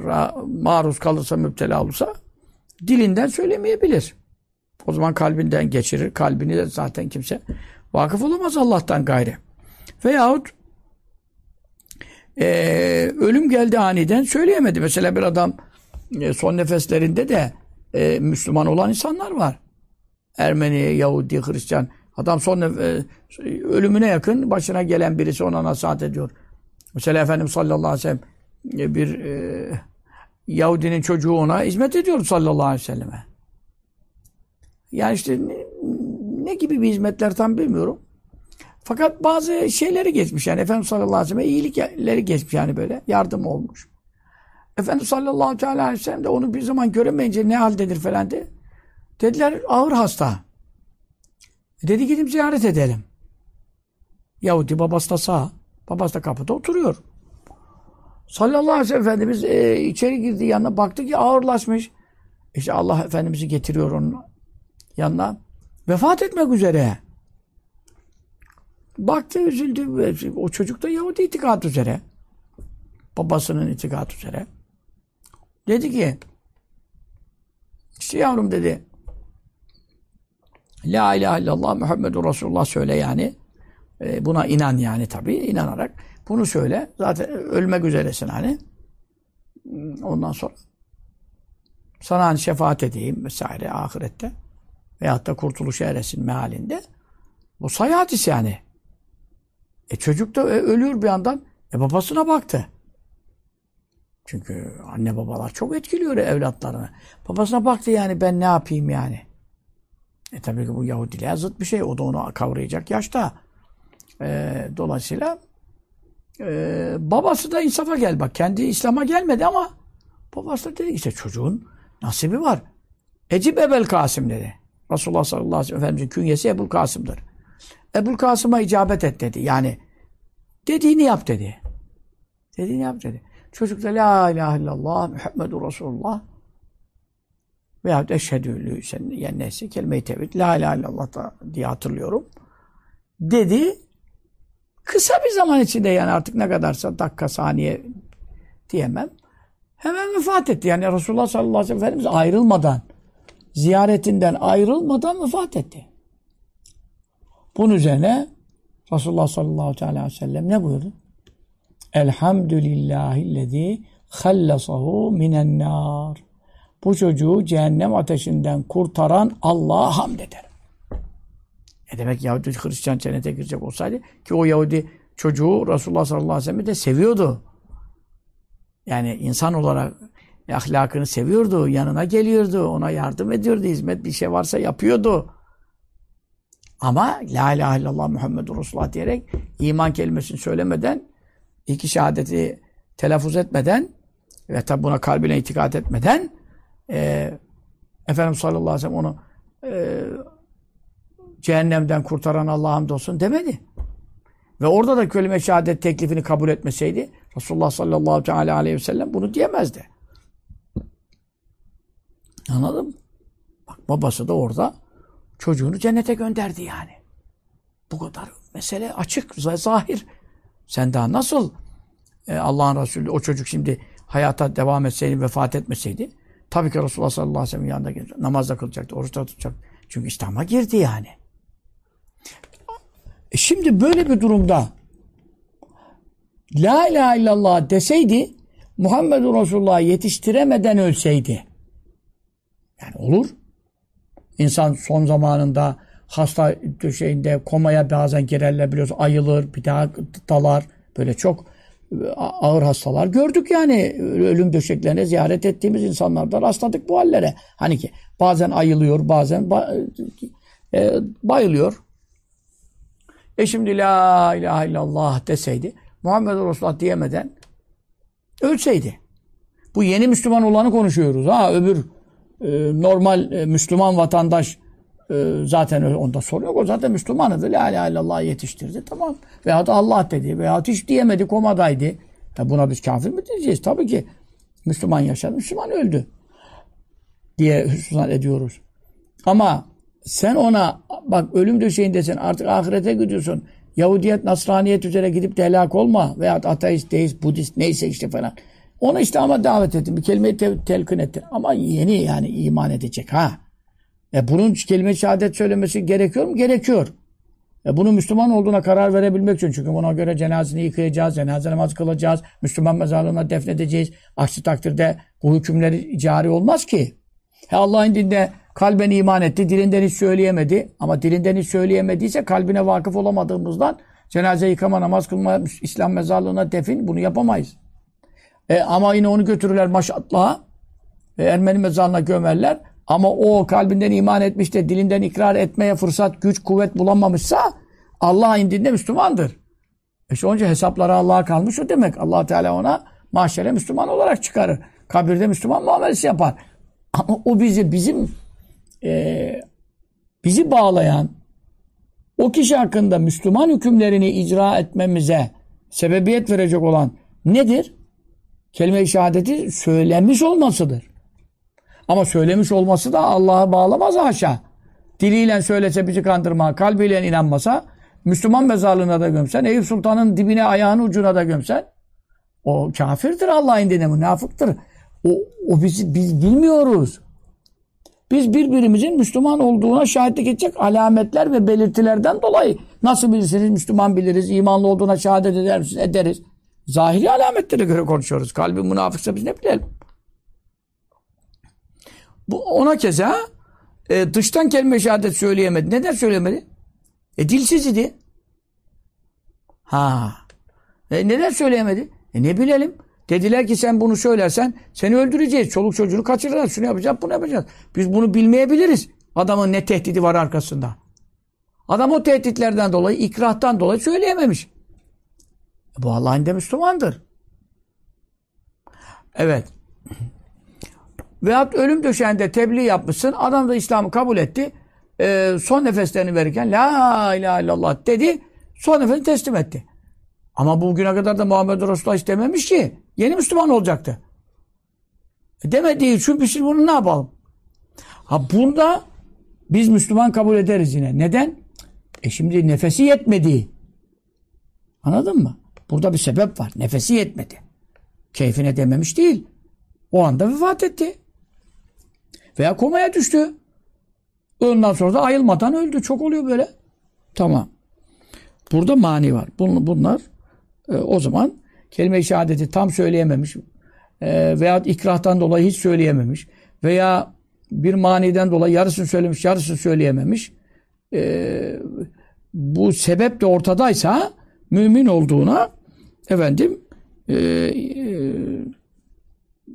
ra, maruz kalırsa, müptela olursa dilinden söylemeyebilir. O zaman kalbinden geçirir. Kalbini de zaten kimse vakıf olamaz Allah'tan gayrı. Veyahut e, ölüm geldi aniden söyleyemedi. Mesela bir adam e, son nefeslerinde de e, Müslüman olan insanlar var. Ermeni, Yahudi, Hristiyan. Adam son nef- e, ölümüne yakın başına gelen birisi ona nasihat ediyor. Mesela Efendimiz sallallahu aleyhi ve sellem e, bir e, Yahudinin çocuğu ona hizmet ediyor sallallahu aleyhi ve selleme. Yani işte ne, gibi bir hizmetler tam bilmiyorum. Fakat bazı şeyleri geçmiş yani Efendimiz sallallahu aleyhi ve sellem iyilikleri geçmiş yani böyle yardım olmuş. Efendimiz sallallahu aleyhi ve sellem de onu bir zaman göremeyince ne haldedir falan de. Dediler ağır hasta. E dedi gidip ziyaret edelim. Yahudi babası da sağ. Babası da kapıda oturuyor. Sallallahu aleyhi ve sellem Efendimiz e, içeri girdi yanına baktı ki ağırlaşmış. İşte Allah Efendimiz'i getiriyor onun yanına. Vefat etmek üzere. Baktı üzüldü. O çocuk da Yahudi itikat üzere. Babasının itikat üzere. Dedi ki işte yavrum dedi La ilahe illallah Muhammedur Resulullah söyle yani. E, buna inan yani tabii inanarak. Bunu söyle. Zaten ölmek üzeresin hani. Ondan sonra sana hani şefaat edeyim vesaire ahirette. Veyahut da kurtuluşa eresin mealinde. Bu say hadis yani. E çocuk da ölüyor bir yandan. E babasına baktı. Çünkü anne babalar çok etkiliyor evlatlarını. Babasına baktı yani ben ne yapayım yani. E tabii ki bu Yahudiliğe zıt bir şey. O da onu kavrayacak yaşta. E, dolayısıyla e, babası da insafa gel. Bak kendi İslam'a gelmedi ama babası da dedi işte çocuğun nasibi var. Ecib Ebel Kasım dedi. Resulullah sallallahu aleyhi ve sellem'in künyesi Ebul Kasım'dır. Ebul Kasım'a icabet et dedi. Yani dediğini yap dedi. Dediğini yap dedi. Çocuk da la ilahe illallah Muhammedur Resulullah veyahut eşhedü sen yani neyse kelime-i tevhid la ilahe illallah da diye hatırlıyorum. Dedi. Kısa bir zaman içinde yani artık ne kadarsa dakika saniye diyemem. Hemen vefat etti. Yani Resulullah sallallahu aleyhi ve sellem ayrılmadan ziyaretinden ayrılmadan vefat etti. Bunun üzerine Resulullah sallallahu aleyhi ve sellem ne buyurdu? Elhamdülillahillezî hallasahu minen nar. Bu çocuğu cehennem ateşinden kurtaran Allah'a hamd ederim. Ne demek Yahudi Hristiyan cennete girecek olsaydı ki o Yahudi çocuğu Resulullah sallallahu aleyhi ve sellem de seviyordu. Yani insan olarak ahlakını seviyordu, yanına geliyordu, ona yardım ediyordu, hizmet bir şey varsa yapıyordu. Ama La ilahe illallah Muhammedur Resulullah diyerek iman kelimesini söylemeden, iki şehadeti telaffuz etmeden ve tabi buna kalbine itikat etmeden e, Efendimiz sallallahu aleyhi ve sellem onu e, cehennemden kurtaran Allah'a hamdolsun demedi. Ve orada da kelime şehadet teklifini kabul etmeseydi Resulullah sallallahu aleyhi ve sellem bunu diyemezdi. Anladın mı? Bak babası da orada çocuğunu cennete gönderdi yani. Bu kadar mesele açık, zahir. Sen daha nasıl e, Allah'ın Resulü o çocuk şimdi hayata devam etseydi, vefat etmeseydi tabii ki Resulullah sallallahu aleyhi ve sellem yanında gelecek. Namaz kılacaktı, oruç da tutacak. Çünkü İslam'a girdi yani. E şimdi böyle bir durumda La ilahe illallah deseydi Muhammedur Resulullah yetiştiremeden ölseydi yani olur. İnsan son zamanında hasta döşeğinde komaya bazen girerler biliyorsun. Ayılır, bir daha dalar. Böyle çok ağır hastalar gördük yani. Ölüm döşeklerine ziyaret ettiğimiz insanlarda rastladık bu hallere. Hani ki bazen ayılıyor, bazen ba e, bayılıyor. E şimdi la ilahe illallah deseydi Muhammed Resulullah diyemeden ölseydi. Bu yeni Müslüman olanı konuşuyoruz. Ha öbür e, normal e, Müslüman vatandaş e, zaten onda sorun yok. O zaten Müslümanıdır. La ilahe illallah yetiştirdi. Tamam. Veya da Allah dedi. Veya hiç diyemedi. Komadaydı. Ya buna biz kafir mi diyeceğiz? Tabii ki Müslüman yaşadı. Müslüman öldü. Diye hüsnat ediyoruz. Ama sen ona bak ölüm döşeğindesin artık ahirete gidiyorsun. Yahudiyet, Nasraniyet üzere gidip de helak olma. Veya ateist, deist, Budist neyse işte falan. Onu İslam'a davet ettim. Bir kelimeyi te- telkin ettim. Ama yeni yani iman edecek ha. E bunun kelime şehadet söylemesi gerekiyor mu? Gerekiyor. E bunu Müslüman olduğuna karar verebilmek için. Çünkü buna göre cenazeni yıkayacağız, cenaze namazı kılacağız, Müslüman mezarlığına defnedeceğiz. Aksi takdirde bu hükümleri cari olmaz ki. He Allah'ın dinde kalben iman etti, dilinden hiç söyleyemedi. Ama dilinden hiç söyleyemediyse kalbine vakıf olamadığımızdan cenaze yıkama, namaz kılma, İslam mezarlığına defin bunu yapamayız. E, ama yine onu götürürler maşallah. E, Ermeni mezarına gömerler. Ama o kalbinden iman etmiş de dilinden ikrar etmeye fırsat, güç, kuvvet bulamamışsa Allah'ın indinde Müslümandır. E işte onca hesapları Allah'a kalmış o demek. allah Teala ona mahşere Müslüman olarak çıkarır. Kabirde Müslüman muamelesi yapar. Ama o bizi, bizim e, bizi bağlayan o kişi hakkında Müslüman hükümlerini icra etmemize sebebiyet verecek olan nedir? Kelime-i şehadeti söylenmiş olmasıdır. Ama söylemiş olması da Allah'a bağlamaz haşa. Diliyle söylese bizi kandırma, kalbiyle inanmasa, Müslüman mezarlığına da gömsen, Eyüp Sultan'ın dibine ayağını ucuna da gömsen, o kafirdir Allah'ın dine, münafıktır. O, o bizi biz bilmiyoruz. Biz birbirimizin Müslüman olduğuna şahitlik edecek alametler ve belirtilerden dolayı nasıl bilirsiniz Müslüman biliriz, imanlı olduğuna şehadet eder misiniz? Ederiz. Zahiri alametlere göre konuşuyoruz. Kalbi münafıksa biz ne bilelim? Bu ona keza e, dıştan kelime şehadet söyleyemedi. Neden söyleyemedi? E dilsiz idi. Ha. E, neden söyleyemedi? E ne bilelim? Dediler ki sen bunu söylersen seni öldüreceğiz. Çoluk çocuğunu kaçırırlar. Şunu yapacağız, bunu yapacağız. Biz bunu bilmeyebiliriz. Adamın ne tehdidi var arkasında. Adam o tehditlerden dolayı, ikrahtan dolayı söyleyememiş. E, bu Allah'ın de Müslümandır. Evet. Veyahut ölüm döşeğinde tebliğ yapmışsın. Adam da İslam'ı kabul etti. Ee, son nefeslerini verirken La ilahe illallah dedi. Son nefesini teslim etti. Ama bugüne kadar da Muhammed Resulullah istememiş ki. Yeni Müslüman olacaktı. E demediği için biz bunu ne yapalım? Ha bunda biz Müslüman kabul ederiz yine. Neden? E şimdi nefesi yetmedi. Anladın mı? Burada bir sebep var. Nefesi yetmedi. Keyfine dememiş değil. O anda vefat etti. Veya komaya düştü. Ondan sonra da ayılmadan öldü. Çok oluyor böyle. Tamam. Burada mani var. Bunlar e, o zaman kelime-i şehadeti tam söyleyememiş e, veya ikrahtan dolayı hiç söyleyememiş veya bir maniden dolayı yarısını söylemiş, yarısını söyleyememiş. E, bu sebep de ortadaysa mümin olduğuna efendim e, e,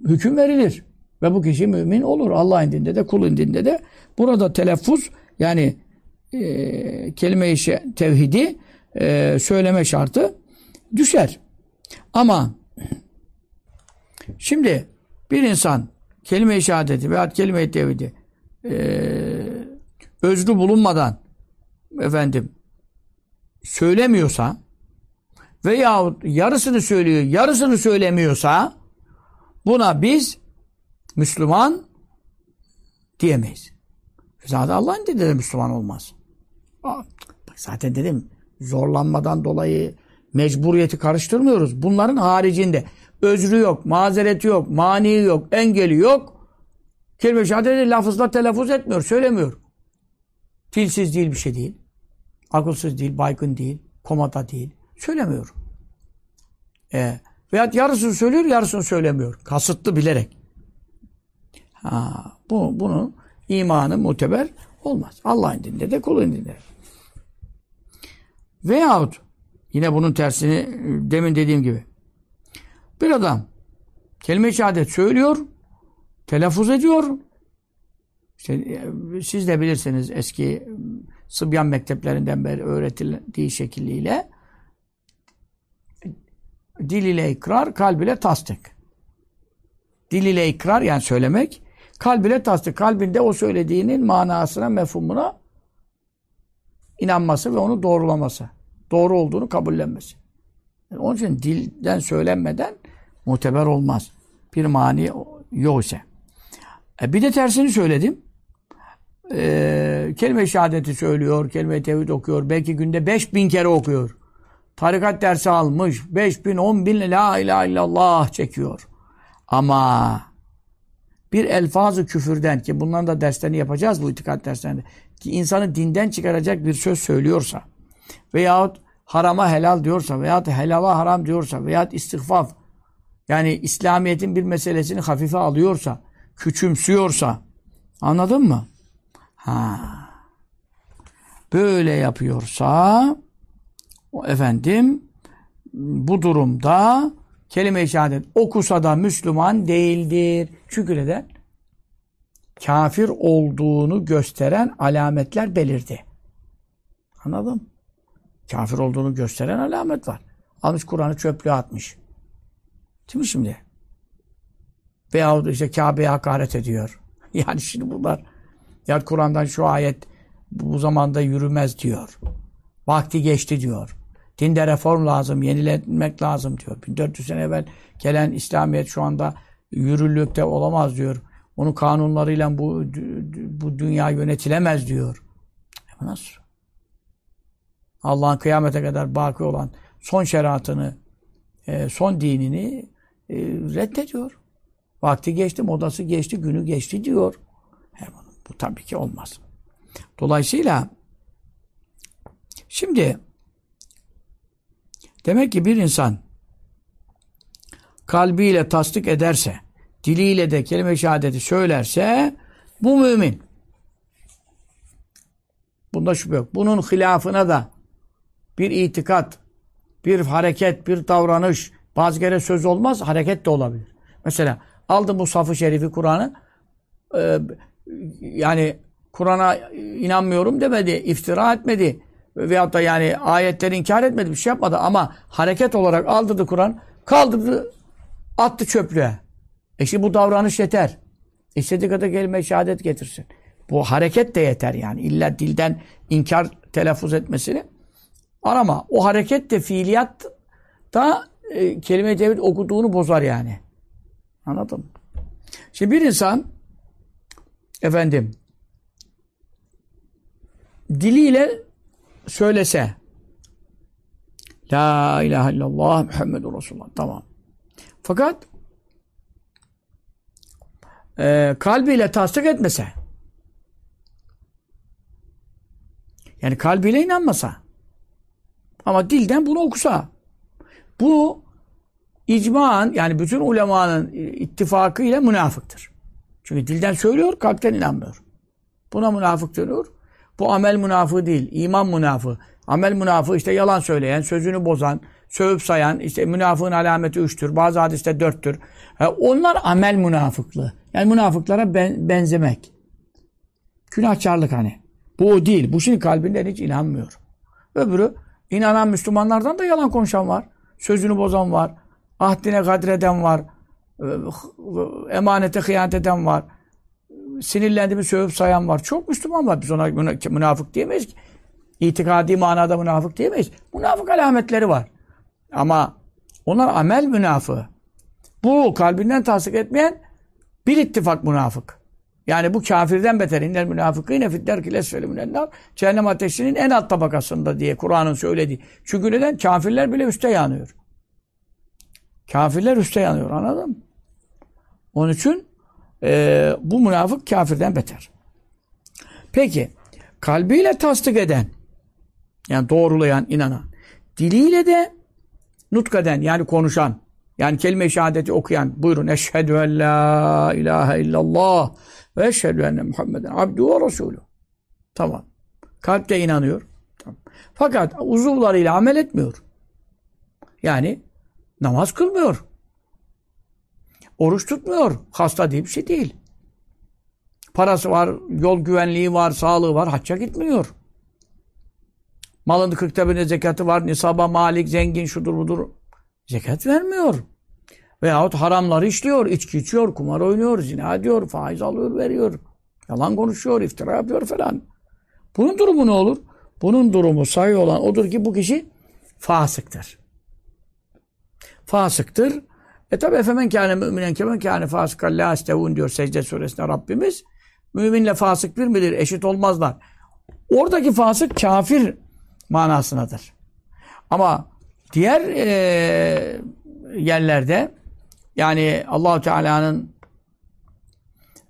hüküm verilir. Ve bu kişi mümin olur. Allah indinde de kul indinde de. Burada telaffuz yani e, kelime-i tevhidi e, söyleme şartı düşer. Ama şimdi bir insan kelime-i şehadeti veya kelime-i tevhidi e, özrü bulunmadan efendim söylemiyorsa veyahut yarısını söylüyor, yarısını söylemiyorsa buna biz Müslüman diyemeyiz. Zaten Allah'ın dediği de Müslüman olmaz. Bak zaten dedim zorlanmadan dolayı mecburiyeti karıştırmıyoruz. Bunların haricinde özrü yok, mazereti yok, mani yok, engeli yok. Kelime şehadeti lafızla telaffuz etmiyor, söylemiyor. Dilsiz değil bir şey değil. Akılsız değil, baygın değil, komata değil. Söylemiyor. E, veyahut yarısını söylüyor, yarısını söylemiyor. Kasıtlı bilerek. Ha, bu, bunun imanı muteber olmaz. Allah'ın dinde de kulun dinde. Veyahut yine bunun tersini demin dediğim gibi bir adam kelime-i şehadet söylüyor, telaffuz ediyor. İşte e, siz de bilirsiniz eski Sıbyan mekteplerinden beri öğretildiği şekliyle dil ile ikrar, kalb ile tasdik. Dil ile ikrar yani söylemek, kalb ile tasdik. Kalbinde o söylediğinin manasına, mefhumuna inanması ve onu doğrulaması. Doğru olduğunu kabullenmesi. Yani onun için dilden söylenmeden muteber olmaz. Bir mani yok ise. E bir de tersini söyledim. E, kelime-i şehadeti söylüyor, kelime-i tevhid okuyor. Belki günde 5000 kere okuyor. Tarikat dersi almış. 5000, 10 bin la ilahe illallah çekiyor. Ama bir elfazı küfürden ki bundan da derslerini yapacağız bu itikat derslerinde ki insanı dinden çıkaracak bir söz söylüyorsa veyahut harama helal diyorsa veyahut helala haram diyorsa veyahut istiğfaf yani İslamiyet'in bir meselesini hafife alıyorsa, küçümsüyorsa anladın mı? Ha. Böyle yapıyorsa efendim bu durumda kelime-i şehadet okusa da Müslüman değildir. Çünkü neden? Kafir olduğunu gösteren alametler belirdi. Anladın Kafir olduğunu gösteren alamet var. Almış Kur'an'ı çöplüğe atmış. Değil mi şimdi? Veyahut işte Kabe'ye hakaret ediyor. <laughs> Yani şimdi bunlar ya Kur'an'dan şu ayet bu zamanda yürümez diyor. Vakti geçti diyor. Dinde reform lazım, yenilenmek lazım diyor. 1400 sene evvel gelen İslamiyet şu anda yürürlükte olamaz diyor. Onun kanunlarıyla bu bu dünya yönetilemez diyor. E nasıl? Allah'ın kıyamete kadar baki olan son şeriatını, e, son dinini e, reddediyor. Vakti geçti, modası geçti, günü geçti diyor. Bu tabii ki olmaz. Dolayısıyla şimdi demek ki bir insan kalbiyle tasdik ederse, diliyle de kelime-i şehadeti söylerse bu mümin. Bunda şüphe yok. Bunun hilafına da bir itikat, bir hareket, bir davranış, bazı kere söz olmaz, hareket de olabilir. Mesela aldım bu safı şerifi Kur'an'ı e, yani Kur'an'a inanmıyorum demedi, iftira etmedi veyahut da yani ayetleri inkar etmedi, bir şey yapmadı ama hareket olarak aldırdı Kur'an, kaldırdı, attı çöplüğe. E şimdi bu davranış yeter. İstediği kadar kelime şehadet getirsin. Bu hareket de yeter yani. İlla dilden inkar telaffuz etmesini arama. O hareket de fiiliyat da e, kelime-i tevhid okuduğunu bozar yani. Anladın mı? Şimdi bir insan efendim diliyle söylese La ilahe illallah Muhammedur Resulullah. Tamam. Fakat e, kalbiyle tasdik etmese yani kalbiyle inanmasa ama dilden bunu okusa bu icmaen yani bütün ulemanın ittifakı ile münafıktır. Çünkü dilden söylüyor, kalpten inanmıyor. Buna münafık deniyor. Bu amel münafığı değil, iman münafığı. Amel münafığı işte yalan söyleyen, sözünü bozan, sövüp sayan, işte münafığın alameti üçtür, bazı hadiste dörttür. Yani onlar amel münafıklığı. Yani münafıklara ben, benzemek. Günahkarlık hani. Bu o değil. Bu şimdi kalbinden hiç inanmıyor. Öbürü inanan Müslümanlardan da yalan konuşan var. Sözünü bozan var. Ahdine kadreden var. Emanete hıyanet eden var. Sinirlendiğimi sövüp sayan var. Çok Müslüman var. Biz ona münafık diyemeyiz ki. İtikadi manada münafık diyemeyiz. Münafık alametleri var. Ama onlar amel münafığı. Bu kalbinden tasdik etmeyen bir ittifak münafık. Yani bu kafirden beter. İnnel münafıkîne fidderkil esfeli minennar. Cehennem ateşinin en alt tabakasında diye Kur'an'ın söylediği. Çünkü neden? Kafirler bile üstte yanıyor. Kafirler üstte yanıyor. Anladın mı? Onun için e, bu münafık kafirden beter. Peki kalbiyle tasdik eden yani doğrulayan, inanan diliyle de nutkeden yani konuşan yani kelime-i şehadeti okuyan buyurun eşhedü en la ilahe illallah ve eşhedü enne Muhammeden abdu ve resulü. Tamam. Kalpte inanıyor. Tamam. Fakat uzuvlarıyla amel etmiyor. Yani namaz kılmıyor. Oruç tutmuyor. Hasta diye bir şey değil. Parası var, yol güvenliği var, sağlığı var. Hacca gitmiyor. Malın kırkta birine zekatı var. Nisaba malik, zengin, şudur budur. Zekat vermiyor. Veyahut haramları işliyor. içki içiyor, kumar oynuyor, zina ediyor, faiz alıyor, veriyor. Yalan konuşuyor, iftira yapıyor falan. Bunun durumu ne olur? Bunun durumu sayı olan odur ki bu kişi fasıktır. Fasıktır. E tabi efemen kâne müminen kemen kâne fasıkan la istevun diyor secde suresinde Rabbimiz. Müminle fasık bir midir? Eşit olmazlar. Oradaki fasık kafir manasındadır. Ama diğer e, yerlerde yani Allahu Teala'nın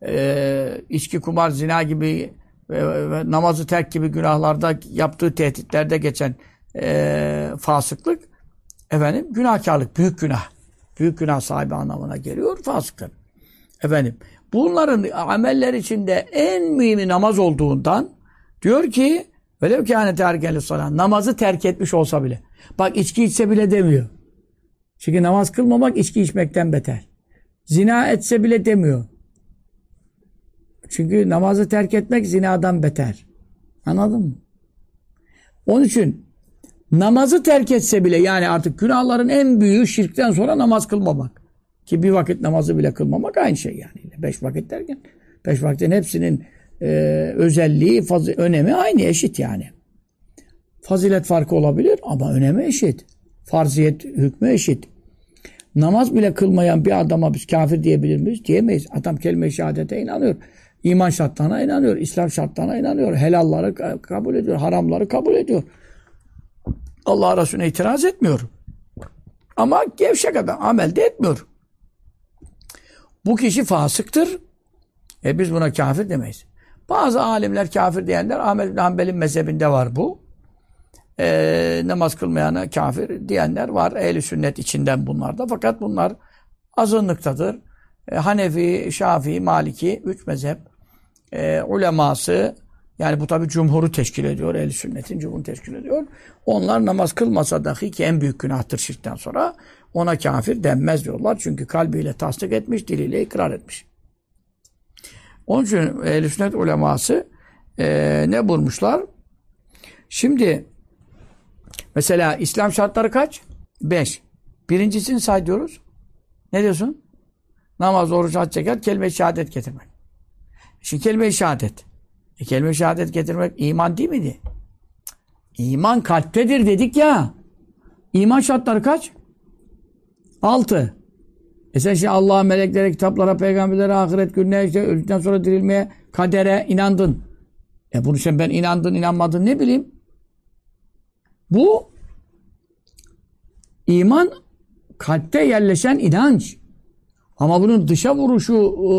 e, içki, kumar, zina gibi ve, ve namazı terk gibi günahlarda yaptığı tehditlerde geçen e, fasıklık efendim günahkarlık, büyük günah. Büyük günah sahibi anlamına geliyor fasıktır. Efendim bunların ameller içinde en mühimi namaz olduğundan diyor ki velev kâne terkeli salat namazı terk etmiş olsa bile. Bak içki içse bile demiyor. Çünkü namaz kılmamak içki içmekten beter. Zina etse bile demiyor. Çünkü namazı terk etmek zinadan beter. Anladın mı? Onun için namazı terk etse bile yani artık günahların en büyüğü şirkten sonra namaz kılmamak. Ki bir vakit namazı bile kılmamak aynı şey yani. Beş vakit derken beş vakitin hepsinin e, özelliği, fazı, önemi aynı eşit yani. Fazilet farkı olabilir ama önemi eşit. Farziyet hükmü eşit. Namaz bile kılmayan bir adama biz kafir diyebilir miyiz? Diyemeyiz. Adam kelime-i şehadete inanıyor. İman şartlarına inanıyor. İslam şartlarına inanıyor. Helalları kabul ediyor. Haramları kabul ediyor. Allah Resulüne itiraz etmiyor. Ama gevşek adam. Amel de etmiyor. Bu kişi fasıktır. E biz buna kafir demeyiz. Bazı alimler kafir diyenler Ahmet bin Hanbel'in mezhebinde var bu. E, namaz kılmayana kafir diyenler var. Ehl-i sünnet içinden bunlar da. Fakat bunlar azınlıktadır. E, Hanefi, Şafii, Maliki, üç mezhep e, uleması yani bu tabi cumhuru teşkil ediyor. Ehl-i sünnetin cumhurunu teşkil ediyor. Onlar namaz kılmasa dahi ki en büyük günahtır şirkten sonra ona kafir denmez diyorlar. Çünkü kalbiyle tasdik etmiş, diliyle ikrar etmiş. Onun için ehl sünnet uleması e, ne bulmuşlar? Şimdi mesela İslam şartları kaç? Beş. Birincisini say diyoruz. Ne diyorsun? Namaz, oruç, hac, zekat, kelime-i şehadet getirmek. Şimdi kelime-i şehadet. E, kelime-i şehadet getirmek iman değil miydi? İman kalptedir dedik ya. İman şartları kaç? Altı. E sen şimdi Allah'a, meleklere, kitaplara, peygamberlere, ahiret gününe, işte öldükten sonra dirilmeye, kadere inandın. E bunu sen ben inandın, inanmadın ne bileyim. Bu iman kalpte yerleşen inanç. Ama bunun dışa vuruşu e,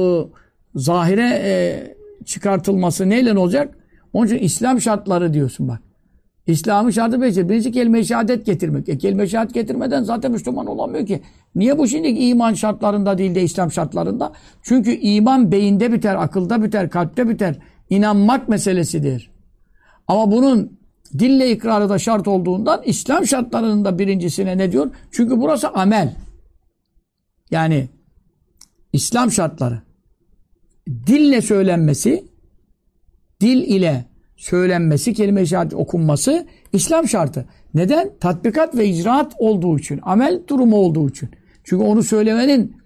zahire e, çıkartılması neyle olacak? Onun için İslam şartları diyorsun bak. İslam'ın şartı beşir. Birincisi kelime-i şehadet getirmek. E, kelime-i şehadet getirmeden zaten Müslüman olamıyor ki. Niye bu şimdi iman şartlarında değil de İslam şartlarında? Çünkü iman beyinde biter, akılda biter, kalpte biter. İnanmak meselesidir. Ama bunun dille ikrarı da şart olduğundan İslam şartlarının da birincisine ne diyor? Çünkü burası amel. Yani İslam şartları. Dille söylenmesi, dil ile söylenmesi, kelime-i okunması İslam şartı. Neden? Tatbikat ve icraat olduğu için, amel durumu olduğu için. Çünkü onu söylemenin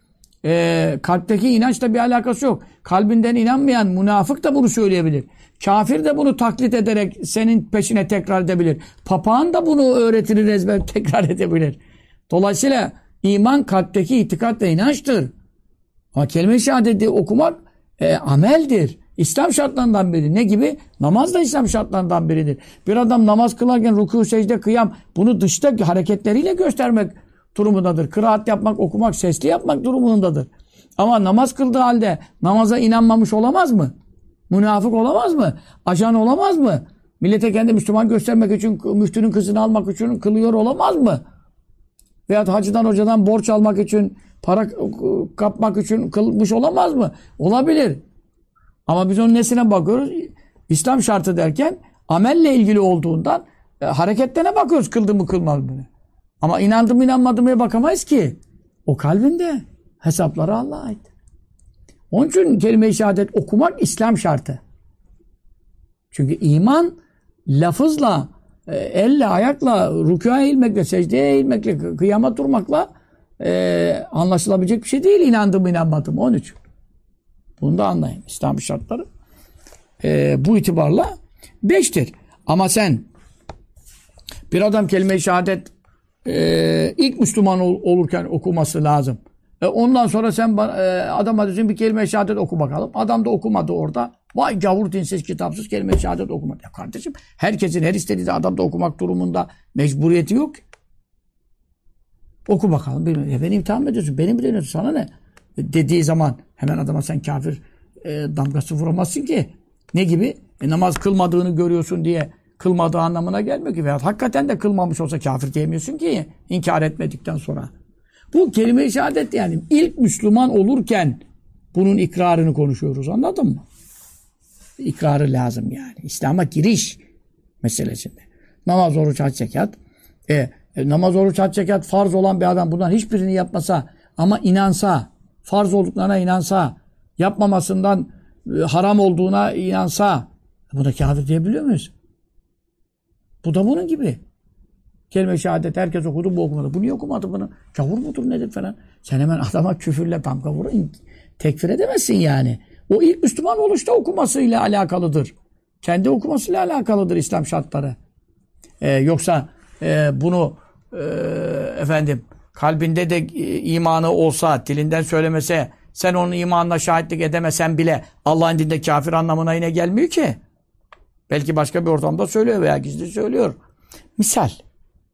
e, kalpteki inançla bir alakası yok. Kalbinden inanmayan münafık da bunu söyleyebilir. Kafir de bunu taklit ederek senin peşine tekrar edebilir. Papağan da bunu öğretir ezber <laughs> tekrar edebilir. Dolayısıyla iman kalpteki itikat ve inançtır. Ama kelime-i okumak e, ameldir. İslam şartlarından biri. Ne gibi? Namaz da İslam şartlarından biridir. Bir adam namaz kılarken ruku, secde, kıyam bunu dışta hareketleriyle göstermek durumundadır. Kıraat yapmak, okumak, sesli yapmak durumundadır. Ama namaz kıldığı halde namaza inanmamış olamaz mı? Münafık olamaz mı? Ajan olamaz mı? Millete kendi Müslüman göstermek için, müftünün kızını almak için kılıyor olamaz mı? Veyahut hacıdan hocadan borç almak için, para kapmak için kılmış olamaz mı? Olabilir. Ama biz onun nesine bakıyoruz? İslam şartı derken amelle ilgili olduğundan e, hareketlerine bakıyoruz kıldı mı kılmadı mı. Ama inandım mı inanmadım mı bakamayız ki. O kalbinde. Hesapları Allah'a ait. Onun için kelime-i şehadet okumak İslam şartı. Çünkü iman lafızla, e, elle, ayakla, rükûa eğilmekle, secdeye eğilmekle, kıyama durmakla e, anlaşılabilecek bir şey değil. İnandım inanmadım. Onun için. Bunu da anlayın. İslam şartları e, bu itibarla beştir. Ama sen bir adam kelime-i şehadet e, ilk Müslüman ol, olurken okuması lazım. E, ondan sonra sen bana, e, adama diyorsun bir kelime-i şehadet oku bakalım. Adam da okumadı orada. Vay gavur dinsiz, kitapsız, kelime şehadet okumak. Ya kardeşim herkesin her istediği adam da okumak durumunda mecburiyeti yok. Oku bakalım. Bilmiyorum. Beni imtihan mı ediyorsun? Beni mi deniyorsun? Sana ne? Dediği zaman hemen adama sen kafir e, damgası vuramazsın ki. Ne gibi? E, namaz kılmadığını görüyorsun diye kılmadığı anlamına gelmiyor ki. Veya hakikaten de kılmamış olsa kafir diyemiyorsun ki inkar etmedikten sonra. Bu kelime-i şehadet yani ilk Müslüman olurken bunun ikrarını konuşuyoruz. Anladın mı? İkrarı lazım yani. İslam'a giriş meselesinde. Namaz, oruç, hac, zekat. E, e, namaz, oruç, hac, zekat farz olan bir adam bundan hiçbirini yapmasa ama inansa, farz olduklarına inansa, yapmamasından e, haram olduğuna inansa bu da kafir diyebiliyor muyuz? Bu da bunun gibi. Kelime şehadet herkes okudu bu okumadı. Bu niye okumadı bunu? Kavur mudur nedir falan. Sen hemen adama <laughs> küfürle damga vurun. Tekfir edemezsin yani. O ilk Müslüman oluşta okumasıyla alakalıdır. Kendi okumasıyla alakalıdır İslam şartları. Ee, yoksa e, bunu e, efendim kalbinde de e, imanı olsa, dilinden söylemese, sen onun imanına şahitlik edemesen bile Allah'ın dinde kafir anlamına yine gelmiyor ki. Belki başka bir ortamda söylüyor veya gizli söylüyor. Misal.